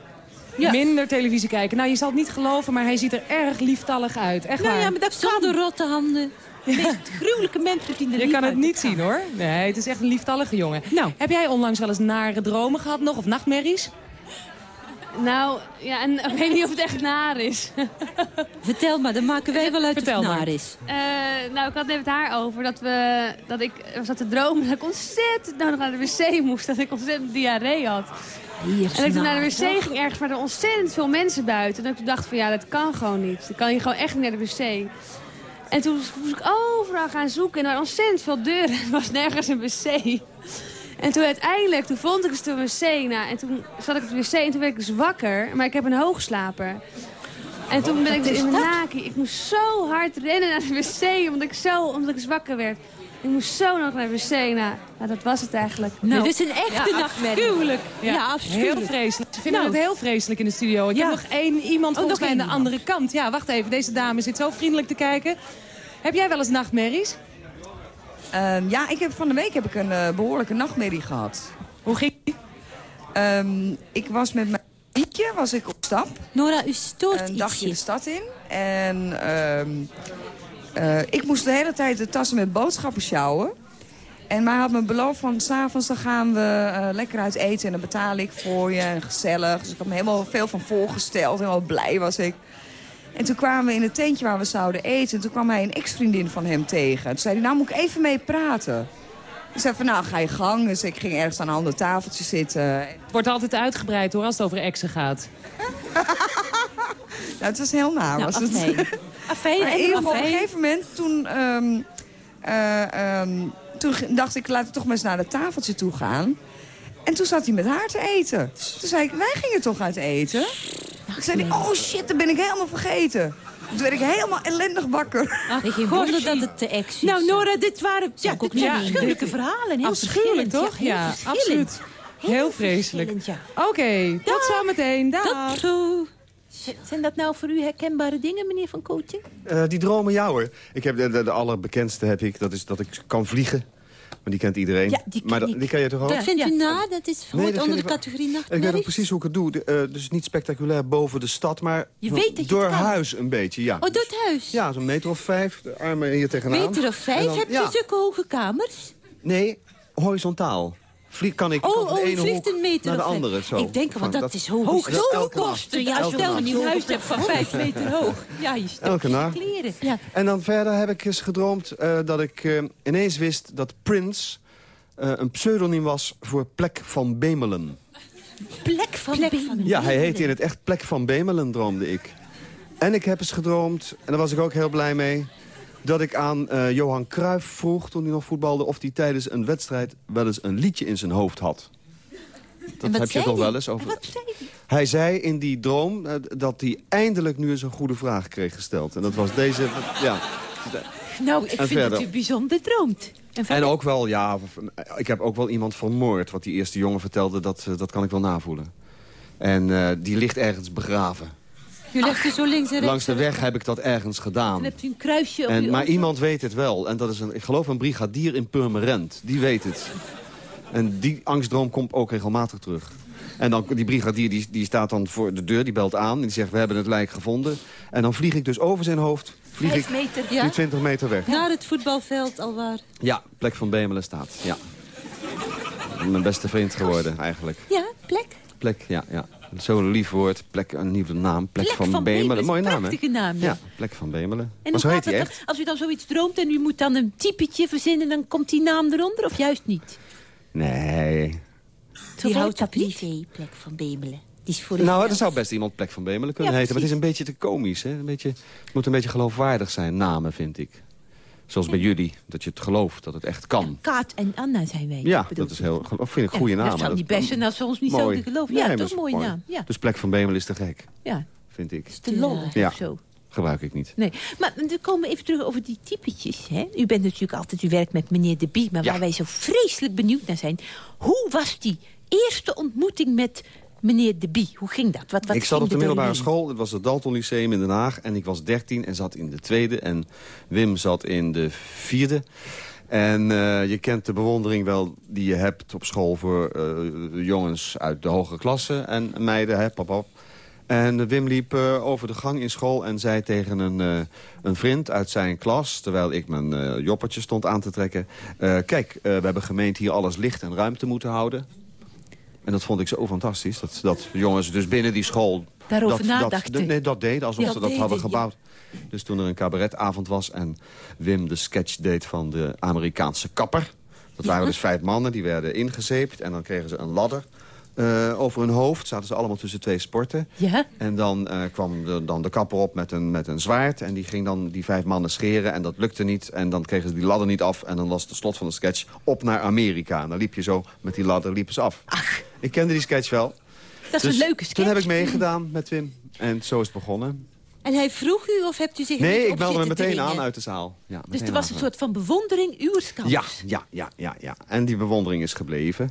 Ja. Minder televisie kijken. Nou, je zal het niet geloven, maar hij ziet er erg lieftallig uit. Echt Nou waar. ja, maar dat kan. Zonder rotte handen. De meest gruwelijke mensen zien er Je kan het niet zien hoor. Nee, het is echt een lieftallige jongen. Nou. Heb jij onlangs wel eens nare dromen gehad nog? Of nachtmerries? Nou, ja, en ik weet niet of het echt naar is. Vertel maar, dan maken wij wel uit Vertel of het naar is. Eh, nou, ik had het net met haar over dat, we, dat ik was zat te dromen dat ik ontzettend nodig naar de wc moest. Dat ik ontzettend diarree had. Hier En ik toen naar de wc ging ergens, maar er ontzettend veel mensen buiten. En ik toen dacht van ja, dat kan gewoon niet. Dan kan je gewoon echt niet naar de wc. En toen moest ik overal gaan zoeken en er waren ontzettend veel deuren. <laughs> Er was nergens een wc. En toen uiteindelijk, toen vond ik dus de wc. Nou, en toen zat ik op de wc en toen werd ik dus wakker. Maar ik heb een hoogslaper. En toen ben ik dus in mijn naki. Ik moest zo hard rennen naar de wc, omdat ik zo omdat ik dus wakker werd. Ik moest zo nog naar de wc. Nou, nou, dat was het eigenlijk. Nou, dit is een echte nachtmerrie. Afschuwelijk. Ja, Heel afschuwelijk. vreselijk. Ze vinden Nou. het heel vreselijk in de studio. Ik Ja. heb nog één iemand volgens nog mij aan de andere kant. Ja, wacht even. Deze dame zit zo vriendelijk te kijken. Heb jij wel eens nachtmerries? Ehm, ja, ik heb, van de week heb ik een eh, behoorlijke nachtmerrie gehad. Hoe ging die? Ehm, ik was met mijn liedje was ik op stap. Nora, u stoort Een dagje de ietsje. stad in. En ehm, eh, ik moest de hele tijd de tassen met boodschappen sjouwen. En mij had me beloofd van s'avonds dan gaan we eh, lekker uit eten. En dan betaal ik voor je en gezellig. Dus ik had me helemaal veel van voorgesteld. Helemaal blij was ik. En toen kwamen we in het tentje waar we zouden eten. En toen kwam hij een ex-vriendin van hem tegen. Toen zei hij, nou moet ik even mee praten. Ik zei van, nou ga je gang. Dus ik ging ergens aan een ander tafeltje zitten. Het wordt altijd uitgebreid hoor, als het over exen gaat. <laughs> Nou, het was heel naar. Nou, was het. afijn. <laughs> Afijn Maar in en ieder geval, op een gegeven moment, toen, ehm, eh, ehm, toen dacht ik, laten we toch maar eens naar het tafeltje toe gaan. En toen zat hij met haar te eten. Toen zei ik, wij gingen toch uit eten? Toen zei hij, oh shit, dat ben ik helemaal vergeten. Toen werd ik helemaal ellendig wakker. Ach, goshie. wonder dat het te ex is. Nou, Nora, dit waren ja, ik dit zijn niet afschuwelijke verhalen. Heel Afschuwelijk verschillend, toch? heel Ja, absoluut. Heel vreselijk. ja. Oké, tot zometeen. Dag. Dat zo. Z- Zijn dat nou voor u herkenbare dingen, meneer Van Kootje? Eh, die dromen, ja hoor. Ik heb de, de, de allerbekendste heb ik, dat is dat ik kan vliegen. Maar die kent iedereen. Ja, die ken maar die ken je toch ook? Dat vindt u na? Dat is Nee, dat onder de categorie Ik weet ook precies hoe ik het doe. De, eh, dus niet spectaculair boven de stad, maar Je weet dat je door het kan. huis een beetje, ja. Oh, door het huis? Ja, zo'n meter of vijf, de armen hier tegenaan. Meter of vijf? Dan- Heb je ja. zulke hoge kamers? Nee, horizontaal. Vlieg kan ik Oh, van de oh, ene hoek een meter naar de andere. Zo. Ik denk, Van want dat is hoog. dat nacht. kosten. Ja, Elke stel nacht. me Een niet huis hebt van vijf meter <laughs> hoog. Ja, je Elke je nacht. kleren. Ja. En dan verder heb ik eens gedroomd eh, dat ik eh, ineens wist dat Prince eh, een pseudoniem was voor Plek van Bemelen. Plek van Plek Bemelen. Ja, hij heette in het echt Plek van Bemelen, droomde ik. En ik heb eens gedroomd, en daar was ik ook heel blij mee... dat ik aan eh, Johan Cruijff vroeg, toen hij nog voetbalde... of hij tijdens een wedstrijd wel eens een liedje in zijn hoofd had. Dat heb je toch wel eens over... Wat zei hij? Hij zei in die droom eh, dat hij eindelijk nu eens een goede vraag kreeg gesteld. En dat was deze... Ja. Nou, ik En vind verder. dat u bijzonder droomt. En ook wel, ja, ik heb ook wel iemand vermoord. Wat die eerste jongen vertelde, dat, eh, dat kan ik wel navoelen. En eh, die ligt ergens begraven. U legt er zo links en rechts. Langs de weg heb ik dat ergens Dan gedaan. hebt u een kruisje op En, maar auto. iemand weet het wel. En dat is, een, ik geloof, een brigadier in Purmerend. Die weet het. En die angstdroom komt ook regelmatig terug. En dan, die brigadier die, die staat dan voor de deur, die belt aan. En die zegt, we hebben het lijk gevonden. En dan vlieg ik dus over zijn hoofd. Vlieg Vijf ik meter. Ja? die 20 meter weg. Naar het voetbalveld alwaar. Ja, plek van Bemelen staat. Ja. Mijn beste vriend geworden, eigenlijk. Ja, plek. Plek, ja, ja. Zo'n lief woord. Plek, een nieuwe naam. Plek, Plek van, van Bemelen. Bemelen Mooie naam, hè? prachtige naam, ja. Ja, plek van Bemelen. En maar zo heet hij echt. Als u dan zoiets droomt en u moet dan een typetje verzinnen... dan komt die naam eronder of juist niet? Nee. Die houdt dat niet? privé, plek van Bemelen. Die is voor Nou, er zou best iemand plek van Bemelen kunnen Ja, heten. Maar het is een beetje te komisch, hè? Een beetje, het moet een beetje geloofwaardig zijn, namen, vind ik. Zoals bij jullie, dat je het gelooft, dat het echt kan. Kaat en Anna zijn wij. Ja, dat is ik. heel, vind ik goede Ja, namen. Dat zou niet best zijn als ze ons niet Mooi. zouden geloven. Ja, toch is een mooie mooi. naam. Ja, Dus plek van Bemelen is te gek, ja. vind ik. te lollig Ja. of zo. Gebruik ik niet. Nee, maar we komen even terug over die typetjes. Hè? U bent natuurlijk altijd, u werkt met meneer De Bie... maar waar wij zo vreselijk benieuwd naar zijn... hoe was die eerste ontmoeting met meneer De Bie? Hoe ging dat? Wat, wat ik zat op de middelbare school. Het was het Dalton Lyceum in Den Haag. En ik was 13 en zat in de tweede. En Wim zat in de vierde. En eh, je kent de bewondering wel die je hebt op school... voor eh, jongens uit de hogere klasse en meiden, hè, pap, pap. En Wim liep eh, over de gang in school en zei tegen een, een vriend uit zijn klas... terwijl ik mijn joppertje stond aan te trekken... kijk, we hebben gemeend hier alles licht en ruimte moeten houden. En dat vond ik zo fantastisch. Dat, dat jongens dus binnen die school... Daarover dat, nadachten. Dat, nee, dat deden, alsof Ja, ze dat deden, hadden ja. gebouwd. Dus toen er een cabaretavond was en Wim de sketch deed van de Amerikaanse kapper. Dat waren dus vijf mannen, die werden ingezeept. En dan kregen ze een ladder eh, over hun hoofd. Zaten ze allemaal tussen twee sporten. Ja? En dan eh, kwam de, dan de kapper op met een, met een zwaard. En die ging dan die vijf mannen scheren. En dat lukte niet. En dan kregen ze die ladder niet af. En dan was de slot van de sketch op naar Amerika. En dan liep je zo met die ladder liepen ze af. Ach, Ik kende die sketch wel. dat is Dus een leuke sketch. Toen heb ik meegedaan met Wim. En zo is het begonnen. En hij vroeg u of hebt u zich Nee, ik meldde me zitten meteen aan uit de zaal. Ja, Dus er was een soort van bewondering uw kant. Ja, ja, ja, ja, ja. En die bewondering is gebleven.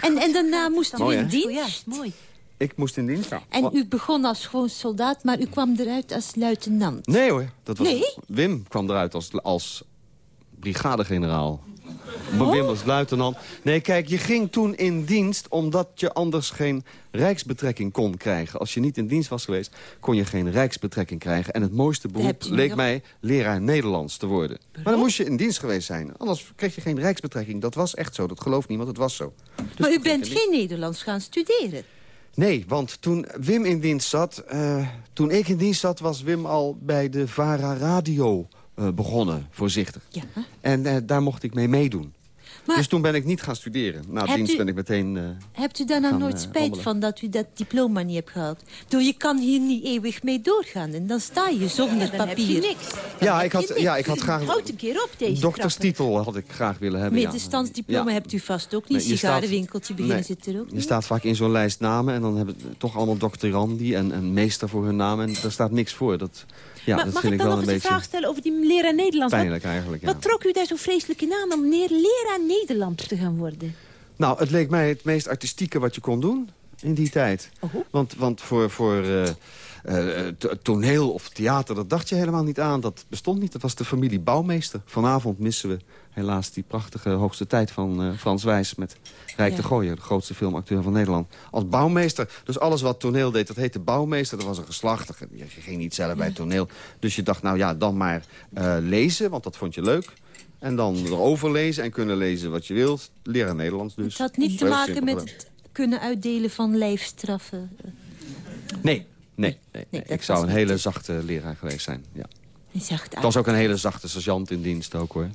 En, en daarna moest u in dienst. Oh ja, mooi. Ik moest in dienst. Ja. En u begon als gewoon soldaat, maar u kwam eruit als luitenant. Nee hoor, dat was, Nee? Wim kwam eruit als, als brigadegeneraal. Wim was luitenant. Nee, kijk, je ging toen in dienst omdat je anders geen rijksbetrekking kon krijgen. Als je niet in dienst was geweest, kon je geen rijksbetrekking krijgen. En het mooiste beroep leek nog- mij leraar Nederlands te worden. Maar dan moest je in dienst geweest zijn. Anders kreeg je geen rijksbetrekking. Dat was echt zo, dat gelooft niemand, het was zo. Dus maar u bent geen Nederlands gaan studeren. Nee, want toen Wim in dienst zat... eh, toen ik in dienst zat, was Wim al bij de VARA Radio eh, begonnen, voorzichtig. Ja. En eh, daar mocht ik mee meedoen. Maar dus toen ben ik niet gaan studeren. Na Hebt dienst u- ben ik meteen... eh, hebt u daar nou nooit spijt rommelen. van dat u dat diploma niet hebt gehaald? Door je kan hier niet eeuwig mee doorgaan. En dan sta je zonder Dan heb je papier. niks. ja, heb ik je had, niks. ja, ik had graag... Houd een keer op deze Dokterstitel had ik graag willen hebben. ja. Middenstandsdiploma Ja. hebt u vast ook niet. Nee, je Sigarenwinkeltje staat- beginnen nee, zit er ook Je niet. staat vaak in zo'n lijst namen en dan hebben ze toch allemaal doctorandi en, en meester voor hun naam. En daar staat niks voor. Dat, ja, maar dat mag vind ik dan wel nog een beetje vraag stellen over die leraar Nederlands? Wat- pijnlijk eigenlijk. Ja. Wat trok u daar zo vreselijk in aan om meneer leraar Nederlands te gaan worden? Nou, het leek mij het meest artistieke wat je kon doen in die tijd. Oh. Want, want voor, voor eh, toneel of theater, dat dacht je helemaal niet aan. Dat bestond niet. Dat was de familie Bouwmeester. Vanavond missen we helaas die prachtige hoogste tijd van eh, Frans Wijs... met Rijk Ja. de Gooier, de grootste filmacteur van Nederland. Als bouwmeester. Dus alles wat toneel deed, dat heette bouwmeester. Dat was een geslachtige. Je ging niet zelf bij toneel. Dus je dacht, nou ja, dan maar eh, lezen, want dat vond je leuk. En dan erover lezen en kunnen lezen wat je wilt. Leren Nederlands dus. Het had niet te maken met het kunnen uitdelen van lijfstraffen. Nee, nee, nee. ik zou een hele het. zachte leraar geweest zijn. Ja. Ik was ook een hele zachte sergeant in dienst ook hoor.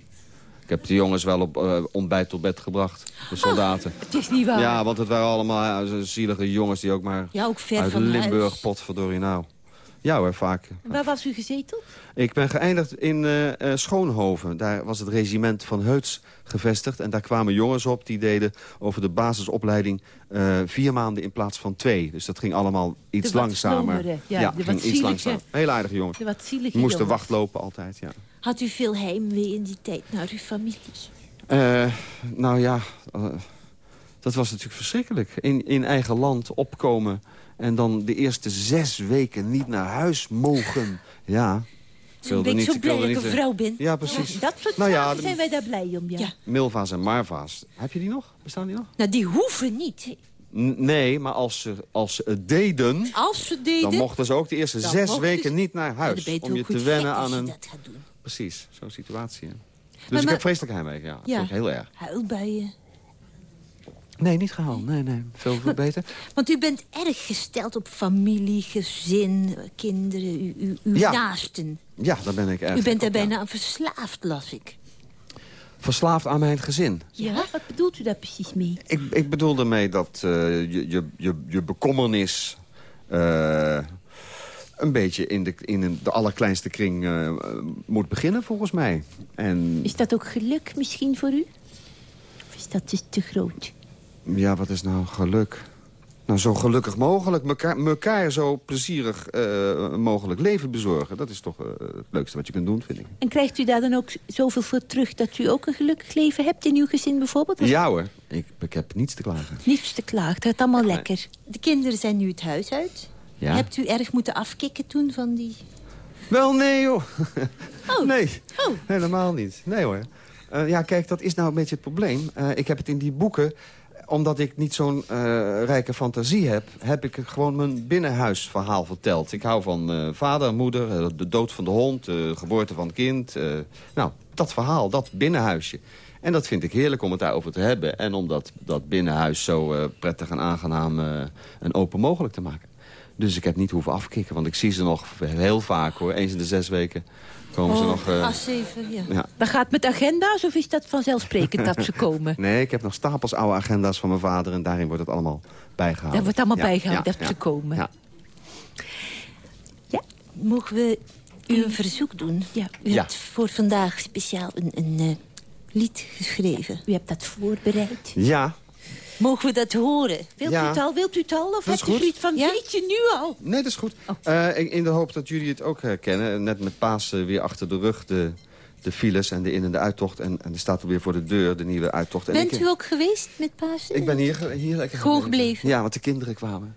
Ik heb de jongens wel op eh, ontbijt tot bed gebracht, de soldaten. Het is niet waar. ja, want het waren allemaal eh, zielige jongens die ook maar Ja, ook ver uit van Limburg, huis. potverdorie nou. Ja hoor, vaak. Waar was u gezeten? Ik ben geëindigd in eh, eh, Schoonhoven. Daar was het regiment van Heuts gevestigd. En daar kwamen jongens op die deden over de basisopleiding eh, vier maanden in plaats van twee. Dus dat ging allemaal iets langzamer. slomere, ja, de ging iets langzamer. Heel aardige jongens. De wat zielige Je moest de jongens. wacht lopen altijd, ja. Had u veel heimwee in die tijd naar uw familie? Nou ja, dat was natuurlijk verschrikkelijk. In, in eigen land opkomen en dan de eerste zes weken niet naar huis mogen. Ja. Ik ben niet- zo blij dat ik een vrouw ben. Ja, precies. Dat soort Nou ja, zijn wij daar blij om, ja. Ja. Milva's en Marva's. Heb je die nog? Bestaan die nog? Nou, die hoeven niet. N- nee, maar als ze, als ze het deden... Als ze deden... dan mochten ze ook de eerste zes weken ze- niet naar huis. je om je te wennen aan een... dat gaat doen. Precies, zo'n situatie. hè. Dus Maar- ik maar- heb vreselijk heimwee, ja. Ja. heel erg. Huilbuien. Nee, niet gehaald. Nee, nee. Veel, veel <laughs> beter. Want u bent erg gesteld op familie, gezin, kinderen, u, u, uw Ja. naasten. Ja, daar ben ik erg U bent daar bijna aan verslaafd, las ik. Verslaafd aan mijn gezin. Ja, wat bedoelt u daar precies mee? Ik, ik bedoel daarmee dat eh, je, je, je, je bekommernis... eh, een beetje in de, in de allerkleinste kring eh, moet beginnen, volgens mij. En Is dat ook geluk misschien voor u? Of is dat dus te groot? Ja, wat is nou geluk? Nou, zo gelukkig mogelijk. Mekaar, mekaar zo plezierig eh, mogelijk leven bezorgen. Dat is toch eh, het leukste wat je kunt doen, vind ik. En krijgt u daar dan ook zoveel voor terug... dat u ook een gelukkig leven hebt in uw gezin bijvoorbeeld? Of Ja hoor, ik, ik heb niets te klagen. Niets te klagen, het gaat allemaal lekker. De kinderen zijn nu het huis uit. Ja? Hebt u erg moeten afkicken toen van die... Wel, nee joh. Oh. <laughs> Nee, Oh. helemaal niet. Nee hoor. Eh, ja, kijk, dat is nou een beetje het probleem. Eh, ik heb het in die boeken, omdat ik niet zo'n eh, rijke fantasie heb... heb ik gewoon mijn binnenhuisverhaal verteld. Ik hou van eh, vader, moeder, eh, de dood van de hond, de geboorte van het kind. nou, dat verhaal, dat binnenhuisje. En dat vind ik heerlijk om het daarover te hebben. En om dat, dat binnenhuis zo prettig en aangenaam en open mogelijk te maken. Dus ik heb niet hoeven afkicken, want ik zie ze nog heel vaak hoor. Eens in de zes weken komen ze nog... eh, As even, ja. ja. Dat gaat met agenda's of is dat vanzelfsprekend dat ze komen? <laughs> Nee, ik heb nog stapels oude agenda's van mijn vader... en daarin wordt het allemaal bijgehouden. Daar wordt allemaal Ja, bijgehouden ja, dat ze komen. Ja. Mogen we u een verzoek doen? Ja. U Ja. hebt voor vandaag speciaal een, een eh, lied geschreven. U hebt dat voorbereid. ja, Mogen we dat horen? Wilt Ja. u het al? Wilt u het al? Of hebt u zoiets van, Ja? weet je nu al? Nee, dat is goed. Eh, in- in de hoop dat jullie het ook herkennen. Net met Pasen weer achter de rug de, de files en de in- en de uittocht. En, en er staat er weer voor de deur de nieuwe uittocht. En Bent ik, u ook geweest met Pasen? ik ben hier, hier lekker Gewoon gebleven. Ja, want de kinderen kwamen.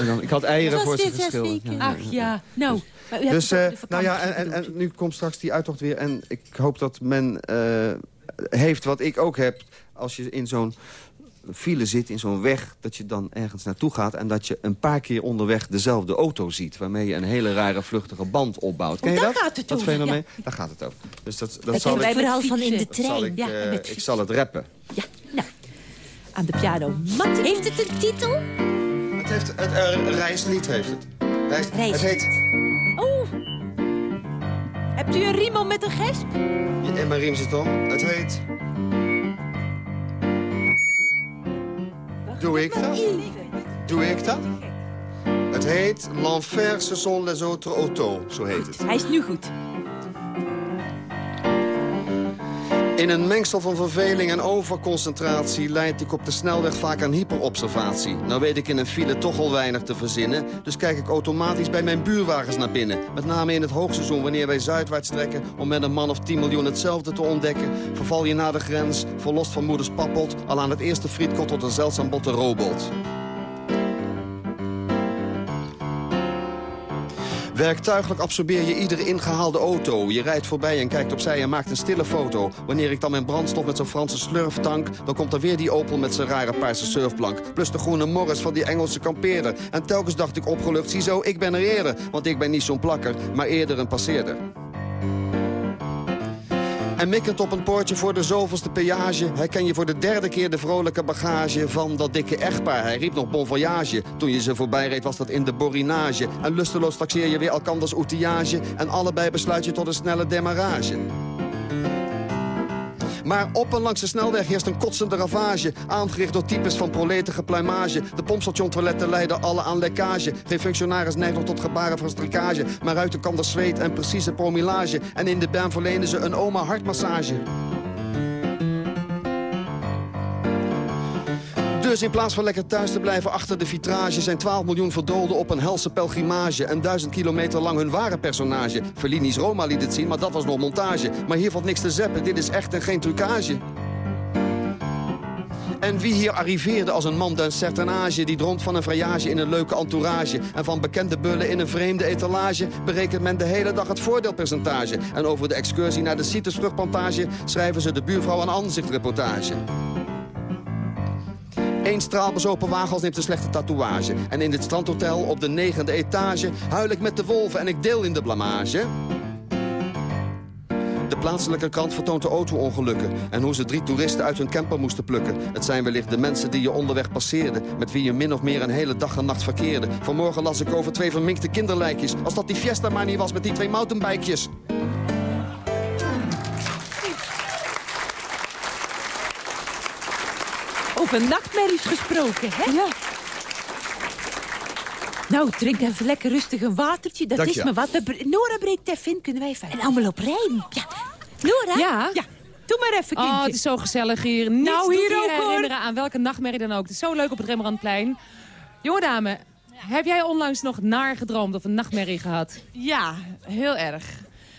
En dan, ik had eieren voor ze geschilderd. Ja, Ach ja. nou. maar u hebt Dus, over eh, nou ja, en, en nu komt straks die uittocht weer. En ik hoop dat men eh, heeft wat ik ook heb. Als je in zo'n file zit, in zo'n weg, dat je dan ergens naartoe gaat... en dat je een paar keer onderweg dezelfde auto ziet... waarmee je een hele rare vluchtige band opbouwt. Ken je daar dat? gaat het dat over, fenomeen? Daar gaat het over. Dus dat, dat Ik zal heb ik, met van in de dat zal trein. ik, Ja, met ik zal het rappen. Ja, nou. Aan de piano. Martin. Heeft het een titel? Het, heeft, het eh, reislied heeft het. Reis, Reis. Het heet... Oh. Hebt u een riemel met een gesp? Ja, en mijn riem zit om. Het heet... Doe ik dat? Doe ik dat? Het heet L'Enfer, ce sont les autres autos. Zo heet het. Hij is nu goed. In een mengsel van verveling en overconcentratie leid ik op de snelweg vaak aan hyperobservatie. Nou weet ik in een file toch al weinig te verzinnen, dus kijk ik automatisch bij mijn buurwagens naar binnen. Met name in het hoogseizoen wanneer wij zuidwaarts trekken om met een man of 10 miljoen hetzelfde te ontdekken. Verval je naar de grens, verlost van moeders pappot, al aan het eerste frietkot tot een zeldzaam botte robot. Werktuigelijk absorbeer je iedere ingehaalde auto. Je rijdt voorbij en kijkt opzij en maakt een stille foto. Wanneer ik dan mijn brandstof met zo'n Franse slurftank... dan komt er weer die Opel met zijn rare paarse surfplank. Plus de groene Morris van die Engelse kampeerder. En telkens dacht ik opgelucht, ziezo, ik ben er eerder. Want ik ben niet zo'n plakker, maar eerder een passeerder. En mikkend op een poortje voor de zoveelste peage... herken je voor de derde keer de vrolijke bagage van dat dikke echtpaar. Hij riep nog bon voyage. Toen je ze voorbij reed was dat in de borinage. En lusteloos taxeer je weer elkanders outillage... en allebei besluit je tot een snelle demarrage. Maar op en langs de snelweg heerst een kotsende ravage. Aangericht door types van proletige pluimage. De pompstationtoiletten leiden alle aan lekkage. Geen functionaris neigt nog tot gebaren van strikage. Maar uit kan de zweet en precieze promillage. En in de baan verlenen ze een oma hartmassage. Dus in plaats van lekker thuis te blijven achter de vitrage... zijn 12 miljoen verdolden op een helse pelgrimage. En duizend kilometer lang hun ware personage. Fellini's Roma liet het zien, maar dat was nog montage. Maar hier valt niks te zeppen, dit is echt en geen trucage. En wie hier arriveerde als een man d'un certain die droomt van een vrijage in een leuke entourage... en van bekende bullen in een vreemde etalage... berekent men de hele dag het voordeelpercentage. En over de excursie naar de citrusvruchtplantage... schrijven ze de buurvrouw een aanzichtreportage. Eén straalbezopen wagels neemt een slechte tatoeage. En in dit strandhotel op de negende etage... huil ik met de wolven en ik deel in de blamage. De plaatselijke krant vertoont de auto-ongelukken... en hoe ze drie toeristen uit hun camper moesten plukken. Het zijn wellicht de mensen die je onderweg passeerden... met wie je min of meer een hele dag en nacht verkeerde. Vanmorgen las ik over twee verminkte kinderlijkjes... als dat die fiesta maar niet was met die twee mountainbikejes. Over nachtmerries gesproken, hè? Ja. Nou, drink even lekker rustig een watertje. Dat Dank is me wat. Nora breekt even in. Kunnen wij even... En allemaal op rijm. Ja. Nora? Ja? Ja, doe maar even, kindje. Oh, het is zo gezellig hier. Niets Nou, hier ook, hoor. herinneren aan welke nachtmerrie dan ook. Het is zo leuk op het Rembrandtplein. Jonge dame, heb jij onlangs nog naar gedroomd of een nachtmerrie gehad? Ja, heel erg.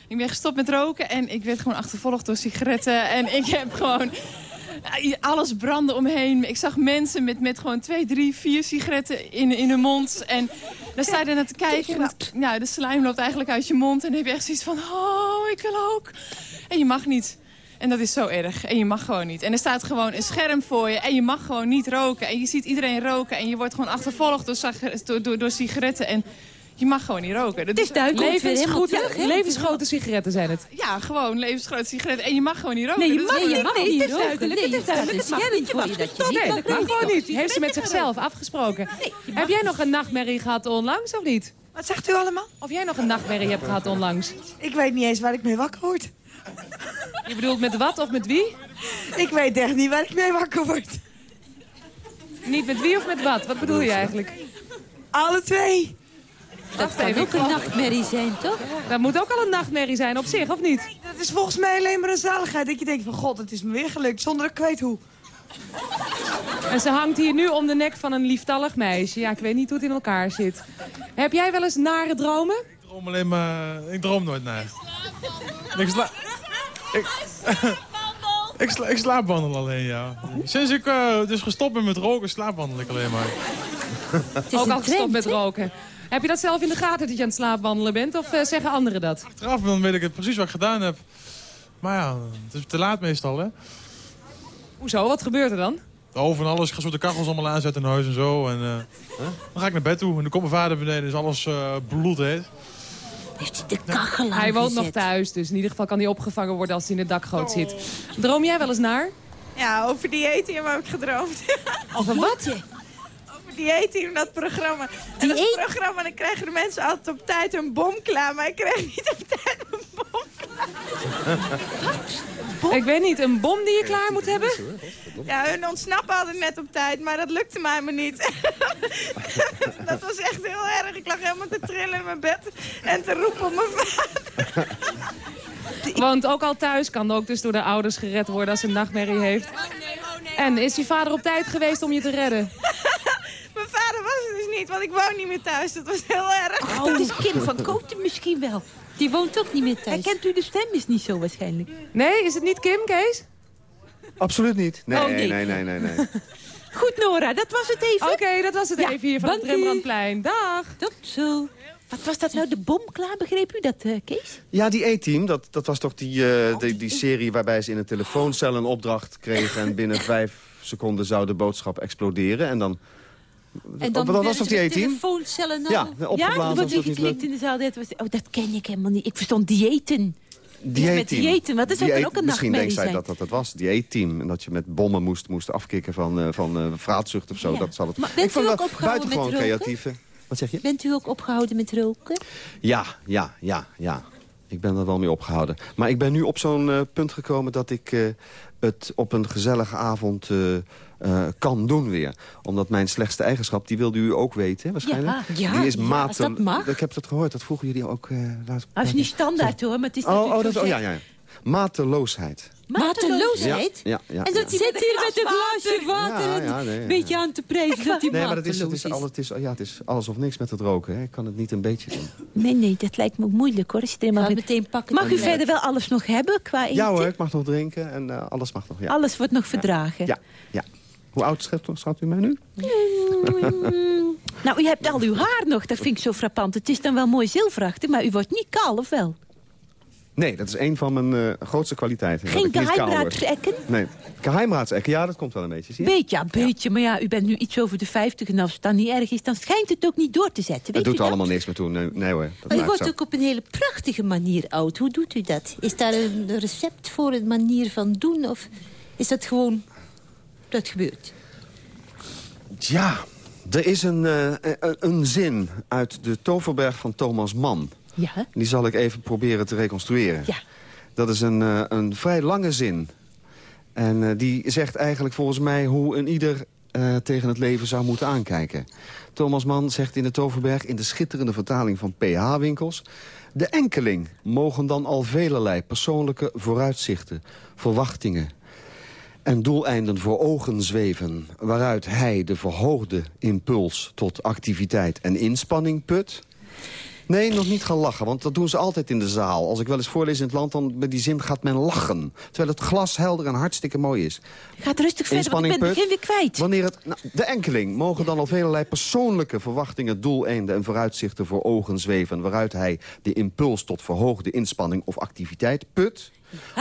Ik ben gestopt met roken en ik werd gewoon achtervolgd door sigaretten. En ik heb gewoon alles brandde omheen. Ik zag mensen met, met gewoon twee, drie, vier sigaretten in, in hun mond. En dan sta je er naar te kijken. En het, ja, de slijm loopt eigenlijk uit je mond. En dan heb je echt zoiets van, oh, ik wil ook. En je mag niet. En dat is zo erg. En je mag gewoon niet. En er staat gewoon een scherm voor je. En je mag gewoon niet roken. En je ziet iedereen roken. En je wordt gewoon achtervolgd door, door sigaretten. En je mag gewoon niet roken. Dat Het is duidelijk. Helemaal terug, hè? levensgrote sigaretten zijn het. Ja, gewoon levensgrote sigaretten. En je mag gewoon niet roken. Nee, je Dat mag is- niet. mag nee, niet het is roken. duidelijk. Nee, Het is duidelijk. het Het is mag niet. je dat je niet Nee, mag dat roken. gewoon niet. Heeft ze met zichzelf afgesproken. Heb jij nog een nachtmerrie gehad onlangs of niet? Wat zegt u allemaal? Of jij nog een nachtmerrie hebt gehad onlangs? Ik weet niet eens waar ik mee wakker word. Je bedoelt met wat of met wie? Ik weet echt niet waar ik mee wakker word. Niet met wie of met wat? Wat bedoel je eigenlijk? Alle twee. Dat kan ook een nachtmerrie zijn, toch? Dat moet ook al een nachtmerrie zijn op zich, of niet? Dat is volgens mij alleen maar een zaligheid. Dat je denkt van god, het is me weer gelukt zonder dat ik weet hoe. En ze hangt hier nu om de nek van een lieftallig meisje. Ja, ik weet niet hoe het in elkaar zit. Heb jij wel eens nare dromen? Ik droom alleen maar... Ik droom nooit naar. Ik sla... Ik... <laughs> ik, sla... ik slaapwandel alleen, ja. Sinds ik eh, dus gestopt ben met roken, slaapwandel ik alleen maar. Ook al gestopt met roken. Heb je dat zelf in de gaten dat je aan het slaapwandelen bent? Of eh, zeggen anderen dat? Achteraf dan weet ik het precies wat ik gedaan heb. Maar ja, het is te laat meestal, hè. Hoezo? Wat gebeurt er dan? Oh, van alles. Ik ga zo de kachels allemaal aanzetten in huis en zo. En, eh, Dan ga ik naar bed toe. En dan komt mijn vader beneden. is alles uh, bloedheet. Heeft hij de kachel Hij woont nog thuis, dus in ieder geval kan hij opgevangen worden als hij in de dakgoot zit. Droom jij wel eens naar? Ja, over dieetteam heb ik gedroomd. Over wat? Dieetteam, dat programma. En dat programma, dan krijgen de mensen altijd op tijd een bom klaar. Maar ik kreeg niet op tijd een bom klaar. Ik weet niet, een bom die je klaar moet hebben? Ja, hun ontsnappen hadden net op tijd, maar dat lukte mij maar niet. <laughs> dat was echt heel erg. Ik lag helemaal te trillen in mijn bed en te roepen op mijn vader. Want ook al thuis kan ook dus door de ouders gered worden als ze een nachtmerrie heeft. En is je vader op tijd geweest om je te redden? <laughs> Het niet, want ik woon niet meer thuis. Dat was heel erg. Oh, dat is Kim van Koten misschien wel. Die woont ook niet meer thuis. Herkent u de stem is niet zo waarschijnlijk. Nee, is het niet Kim, Kees? Absoluut niet. Nee, Oh, nee, nee. nee, nee, nee. <laughs> Goed, Nora, dat was het even. Oké, dat was het Ja, even hier van het. Rembrandtplein. Dag. Tot zo. Wat was dat nou, de bom klaar, begreep u dat, eh, Kees? Ja, die E-team, dat, dat was toch die, eh, die, die serie waarbij ze in een telefooncel een opdracht kregen... en binnen <laughs> vijf seconden zou de boodschap exploderen. En dan... En dan wat was toch die de E-team? telefooncellen al. Ja, Ja, opgeblazen er als wordt dat in de zaal. Dat, was, oh, dat ken ik helemaal niet. Ik verstond diëten. Die Iets met E-team. diëten, wat is dat dan ook een Misschien denkt zij dat dat het was, die E-team. En dat je met bommen moest, moest afkicken van, eh, van eh, vraatzucht of zo. Ja. Dat zal het. Maar bent ik vond u het ook met buitengewoon eh. Wat zeg je? Bent u ook opgehouden met roken? Ja, ja, ja, ja. Ik ben er wel mee opgehouden. Maar ik ben nu op zo'n eh, punt gekomen dat ik het op een gezellige avond eh, eh, kan doen weer. Omdat mijn slechtste eigenschap, die wilde u ook weten, waarschijnlijk. Ja, ja, die is ja, mate- als dat mag. Ik heb dat gehoord, dat vroegen jullie ook. eh laatst. Dat is niet standaard hoor, maar het is Oh, natuurlijk oh, dat, oh ja, ja. Mateloosheid. Mateloosheid? Ja, ja, ja. En dat ja. zit hier met een glaasje water Ja, en ja, nee, ja. een beetje aan te prijzen dat hij Nee, maar het is, het, is, al, het, is, ja, het is alles of niks met het roken. Hè. Ik kan het niet een beetje doen. Nee, nee, dat lijkt me ook moeilijk hoor. Als je er helemaal Ga bent. meteen pakken. Mag u verder wel alles nog hebben qua eten? Ja hoor, ik mag nog drinken en eh, alles mag nog. Ja. Alles wordt nog verdragen. Ja, ja. Hoe oud schat, u mij nu? <laughs> Nou, u hebt al uw haar nog, dat vind ik zo frappant. Het is dan wel mooi zilverachtig, maar u wordt niet kaal, of wel? Nee, dat is een van mijn eh, grootste kwaliteiten. dat Geen geheimraadsekken? Nee, geheimraadsekken, ja, dat komt wel een beetje. Zie je? Beetje, ja, beetje. Maar ja, u bent nu iets over de 50 en als het dan niet erg is, dan schijnt het ook niet door te zetten. Het Weet doet u er dat? allemaal niks meer toe. Nee, nee hoor, dat Maar u wordt zo. ook op een hele prachtige manier oud. Hoe doet u dat? Is daar een recept voor, een manier van doen? Of is dat gewoon... Dat gebeurt? Ja, er is een, eh, een, een zin uit de Toverberg van Thomas Mann. Ja, Die zal ik even proberen te reconstrueren. ja. Dat is een, eh, een vrij lange zin. En eh, die zegt eigenlijk volgens mij hoe een ieder tegen het leven zou moeten aankijken. Thomas Mann zegt in de Toverberg in de schitterende vertaling van PH Winkels... De enkeling mogen dan al velelei persoonlijke vooruitzichten, verwachtingen en doeleinden voor ogen zweven... waaruit hij de verhoogde impuls tot activiteit en inspanning put... Nee, nog niet gaan lachen, want dat doen ze altijd in de zaal. Als ik wel eens voorlees in het land, dan bij die zin gaat men lachen. Terwijl het glas helder en hartstikke mooi is. Gaat rustig verder, want ik ben het begin weer kwijt. Wanneer het, nou, de enkeling mogen dan al velelei persoonlijke verwachtingen, doeleinden en vooruitzichten voor ogen zweven... waaruit hij de impuls tot verhoogde inspanning of activiteit put...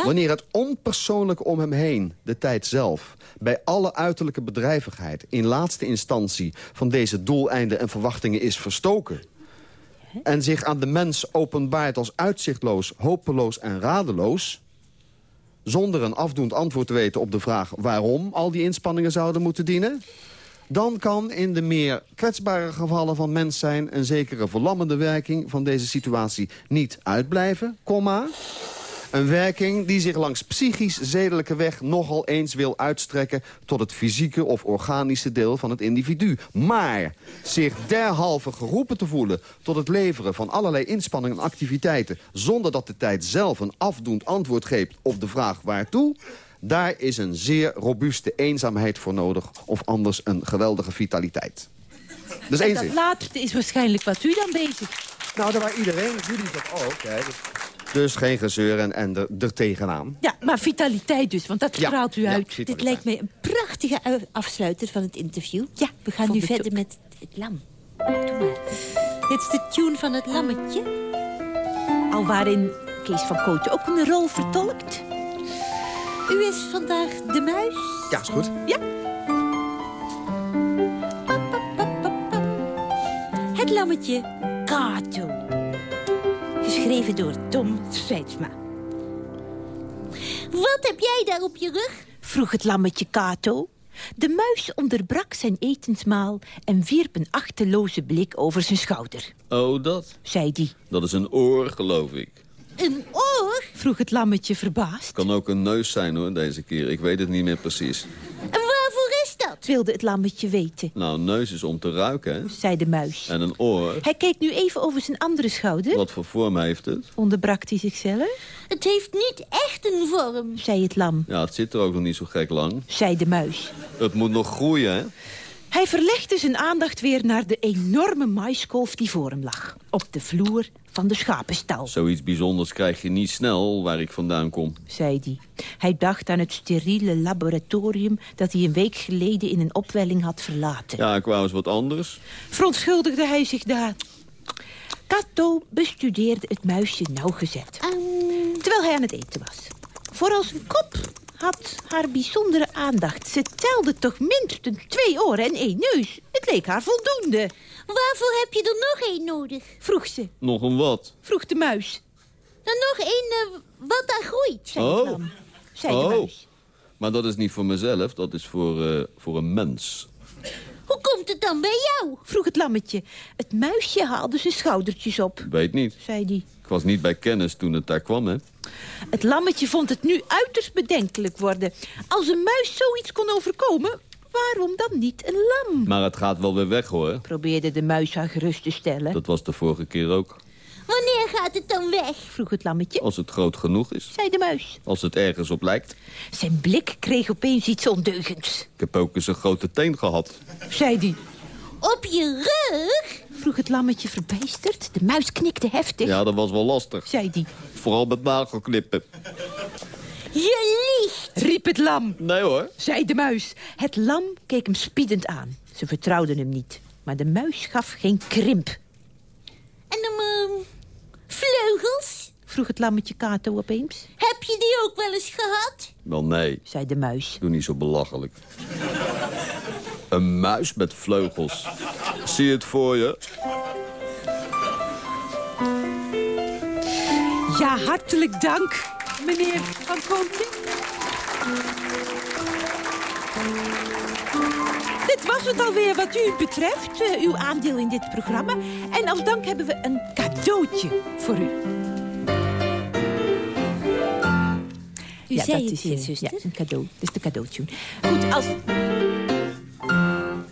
Wanneer het onpersoonlijk om hem heen, de tijd zelf... bij alle uiterlijke bedrijvigheid in laatste instantie... van deze doeleinden en verwachtingen is verstoken... en zich aan de mens openbaart als uitzichtloos, hopeloos en radeloos... zonder een afdoend antwoord te weten op de vraag... waarom al die inspanningen zouden moeten dienen... dan kan in de meer kwetsbare gevallen van mens zijn... een zekere verlammende werking van deze situatie niet uitblijven, comma... Een werking die zich langs psychisch-zedelijke weg nogal eens wil uitstrekken... tot het fysieke of organische deel van het individu. Maar zich derhalve geroepen te voelen tot het leveren van allerlei inspanningen en activiteiten... zonder dat de tijd zelf een afdoend antwoord geeft op de vraag waartoe... Daar is een zeer robuuste eenzaamheid voor nodig... of anders een geweldige vitaliteit. Dus één dat laatste is waarschijnlijk wat u dan bezig. Nou, daar waar iedereen, jullie dat ook. Hè. Dus, dus geen gezeur en, en er, er tegenaan. Ja, maar vitaliteit dus, want dat Ja, straalt u uit. Dit lijkt mij een prachtige afsluiter van het interview. Ja, we gaan vond nu verder ook. met het lam. Doe maar. Dit is de tune van het lammetje. Al waarin Kees van Kooten ook een rol vertolkt. U is vandaag de muis. Ja, is goed. Ja. Het lammetje Kato. Geschreven door Tom Seidsma. Wat heb jij daar op je rug? Vroeg het lammetje Kato. De muis onderbrak zijn etensmaal en wierp een achteloze blik over zijn schouder. Oh, dat? Zei die. Dat is een oor, geloof ik. Een oor? Vroeg het lammetje verbaasd. Kan ook een neus zijn, hoor, deze keer. Ik weet het niet meer precies. En waarvoor dat? Wilde het lammetje weten, Nou, een neus is om te ruiken, hè? zei de muis. En een oor, Hij keek nu even over zijn andere schouder. wat voor vorm heeft het? Onderbrak hij zichzelf, Het heeft niet echt een vorm. zei het lam. Ja, het zit er ook nog niet zo gek lang. Zei de muis. Het moet nog groeien, hè? Hij verlegde zijn aandacht weer naar de enorme maiskolf die voor hem lag. Op de vloer van de schapenstal, Zoiets bijzonders krijg je niet snel waar ik vandaan kom. zei hij. Hij dacht aan het steriele laboratorium... dat hij een week geleden in een opwelling had verlaten. Ja, ik wou eens wat anders. Verontschuldigde hij zich daar. Kato bestudeerde het muisje nauwgezet. Terwijl hij aan het eten was. Vooral zijn kop had haar bijzondere aandacht. Ze telde toch minstens twee oren en één neus. Het leek haar voldoende. Waarvoor heb je er nog één nodig? Vroeg ze. Nog een wat? Vroeg de muis. Dan nog één eh, wat daar groeit. Zei Oh. lam. Zei de Oh, muis. maar dat is niet voor mezelf, dat is voor, eh, voor een mens. Hoe komt het dan bij jou? Vroeg het lammetje. Het muisje haalde zijn schoudertjes op. Weet niet. Zei hij. Ik was niet bij kennis toen het daar kwam, hè? Het lammetje vond het nu uiterst bedenkelijk worden. Als een muis zoiets kon overkomen, waarom dan niet een lam? Maar het gaat wel weer weg, hoor. Probeerde de muis haar gerust te stellen. Dat was de vorige keer ook. Wanneer gaat het dan weg? Vroeg het lammetje. Als het groot genoeg is. Zei de muis. Als het ergens op lijkt. Zijn blik kreeg opeens iets ondeugends. Ik heb ook eens een grote teen gehad. Zei hij. Op je rug? Vroeg het lammetje verbijsterd. De muis knikte heftig. Ja, dat was wel lastig. Zei hij. Vooral met nagelknippen. Je liegt. Riep het lam. Nee hoor. Zei de muis. Het lam keek hem spiedend aan. Ze vertrouwden hem niet. Maar de muis gaf geen krimp. En dan ehm, vleugels? Vroeg het lammetje Kato opeens. Heb je die ook wel eens gehad? Wel nee, Zei de muis. doe niet zo belachelijk. Een muis met vleugels. Zie je het voor je? Ja, hartelijk dank, meneer Van Koontje. Dit was het alweer wat u betreft, eh, uw aandeel in dit programma. En als dank hebben we een cadeautje voor u. U ja, zei dat het, is, eh, zuster. Ja, een cadeau. Dat is de cadeautje. Goed, als...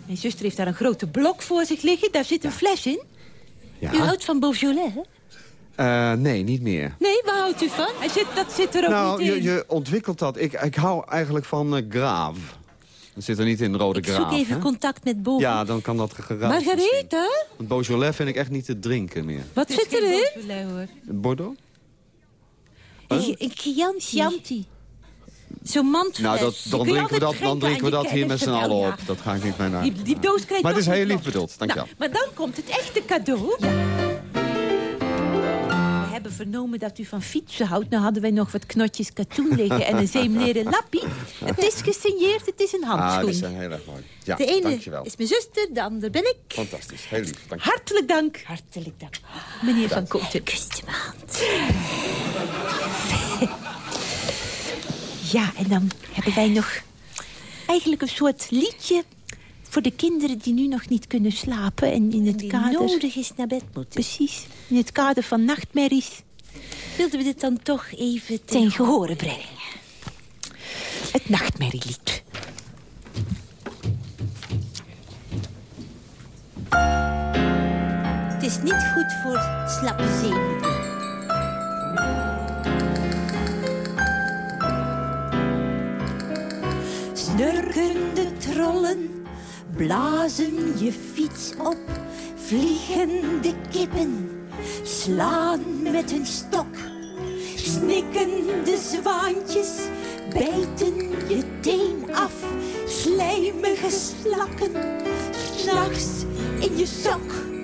Mijn zuster heeft daar een grote blok voor zich liggen. Daar zit een fles in. Ja. U houdt van Beaujolais, hè? Eh, nee, niet meer. Nee, waar houdt u van? Hij zit, dat zit er ook Nou, niet in. je, je ontwikkelt dat. Ik, ik hou eigenlijk van eh graaf. Dat zit er niet in rode Ik graaf. zoek even hè? contact met boven. Ja, dan kan dat geraad. Margaretha? Want Beaujolais vind ik echt niet te drinken meer. Wat zit erin? Bordeaux? Een, een Chianti. Chianti. Zo'n mandfles. Nou, dat, dan je drinken we dat, dan drinken we dat hier met z'n allen wel, op. Dat ga ik niet mee naar. Die, die doos krijgt Maar het is heel lief bedoeld, dank je Nou, wel. maar dan komt het echte cadeau. Hebben vernomen dat u van fietsen houdt. Nou hadden wij nog wat knotjes katoen liggen en een zeemleren <laughs> lappie. Het is gesigneerd, het is een Ah, handschoen. die zijn heel erg mooi. Ja, de ene dankjewel. is mijn zuster, de andere ben ik. Fantastisch, heel lief. Dank je. Hartelijk dank. Hartelijk dank. Meneer Van Kooten. Kust mijn hand. Ja, en dan hebben wij nog eigenlijk een soort liedje voor de kinderen die nu nog niet kunnen slapen. En in het die kader... nodig is naar bed moeten. Precies, in het kader van nachtmerries. Wilden we dit dan toch even ten, gehoren brengen. Het nachtmerrielied. Het is niet goed voor slappe zenuwen. Snurkende trollen Blazen je fiets op, vliegen de kippen. Slaan met hun stok, snikken de zwaantjes. Bijten je teen af, slijmige slakken. S'nachts in je sok.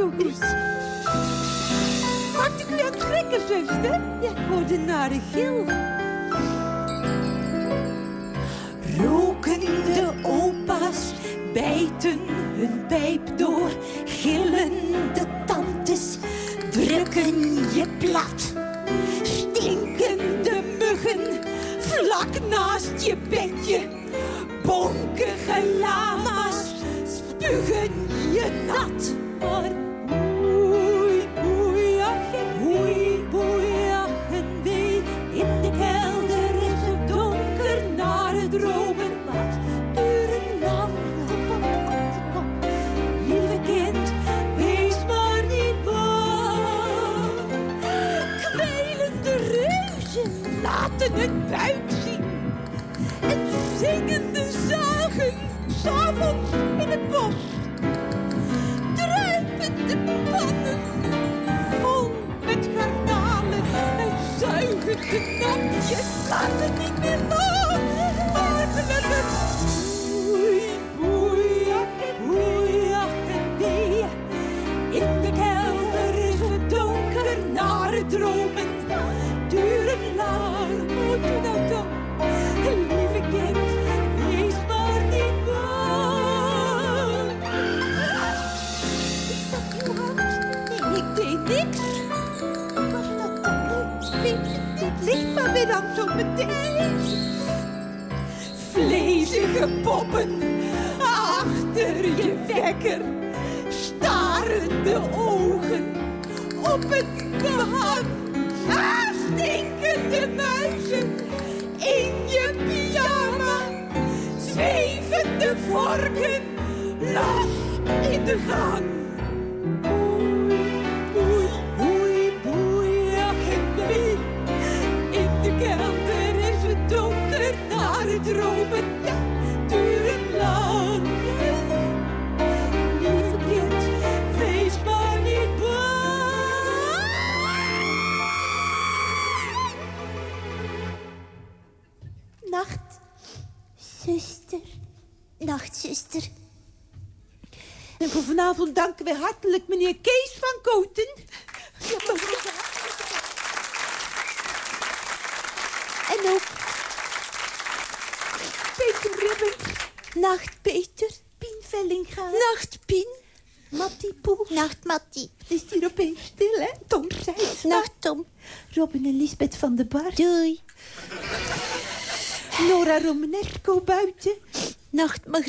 stoes. Maakt de kleur schrikken, zuster. Ja, ik hoorde naar de gil. Rokende opa's bijten hun pijp. the!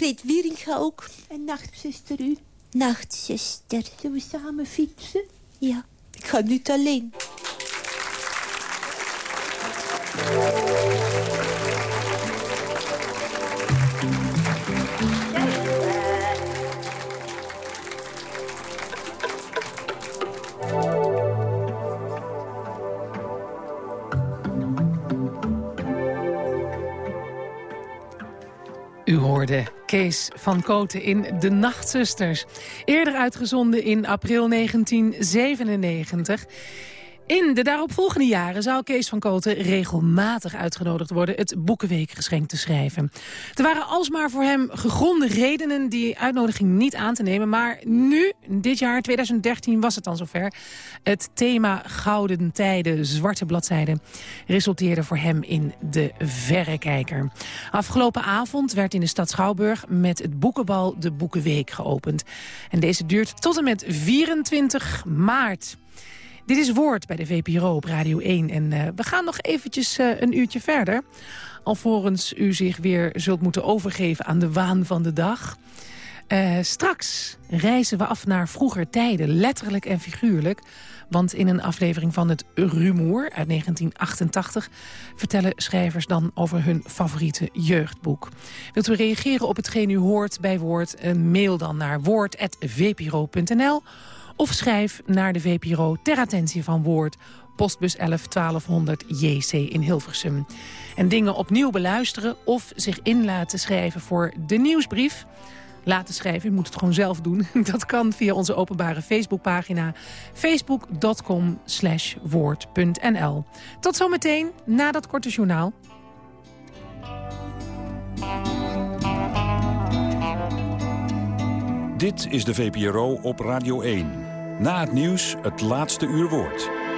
Margreet Wieringa ook. En nachtzuster u? Nachtzuster. Zullen we samen fietsen? Ja, ik ga niet alleen. U hoorde Kees van Koten in De Nachtzusters. Eerder uitgezonden in april 1997. In de daaropvolgende jaren zou Kees van Koten regelmatig uitgenodigd worden... het Boekenweekgeschenk te schrijven. Er waren alsmaar voor hem gegronde redenen die uitnodiging niet aan te nemen. Maar nu, dit jaar, 2013, was het dan zover. Het thema Gouden Tijden, Zwarte Bladzijden... resulteerde voor hem in de Verrekijker. Afgelopen avond werd in de stad Schouwburg met het boekenbal de Boekenweek geopend. En deze duurt tot en met 24 maart. Dit is Woord bij de VPRO op Radio 1. En eh, we gaan nog eventjes eh, een uurtje verder. Alvorens u zich weer zult moeten overgeven aan de waan van de dag. Eh, straks reizen we af naar vroeger tijden, letterlijk en figuurlijk. Want in een aflevering van het Rumoer uit 1988... vertellen schrijvers dan over hun favoriete jeugdboek. Wilt u reageren op hetgeen u hoort bij Woord? Mail dan naar woord.vpro.nl of schrijf naar de VPRO ter attentie van Woord... postbus 11 1200 JC in Hilversum. En dingen opnieuw beluisteren of zich in laten schrijven voor de nieuwsbrief laten schrijven. U moet het gewoon zelf doen. <laughs> Dat kan via onze openbare Facebookpagina facebook.com woord.nl. Tot zometeen na dat korte journaal. Dit is de VPRO op Radio 1. Na het nieuws het laatste uur woord.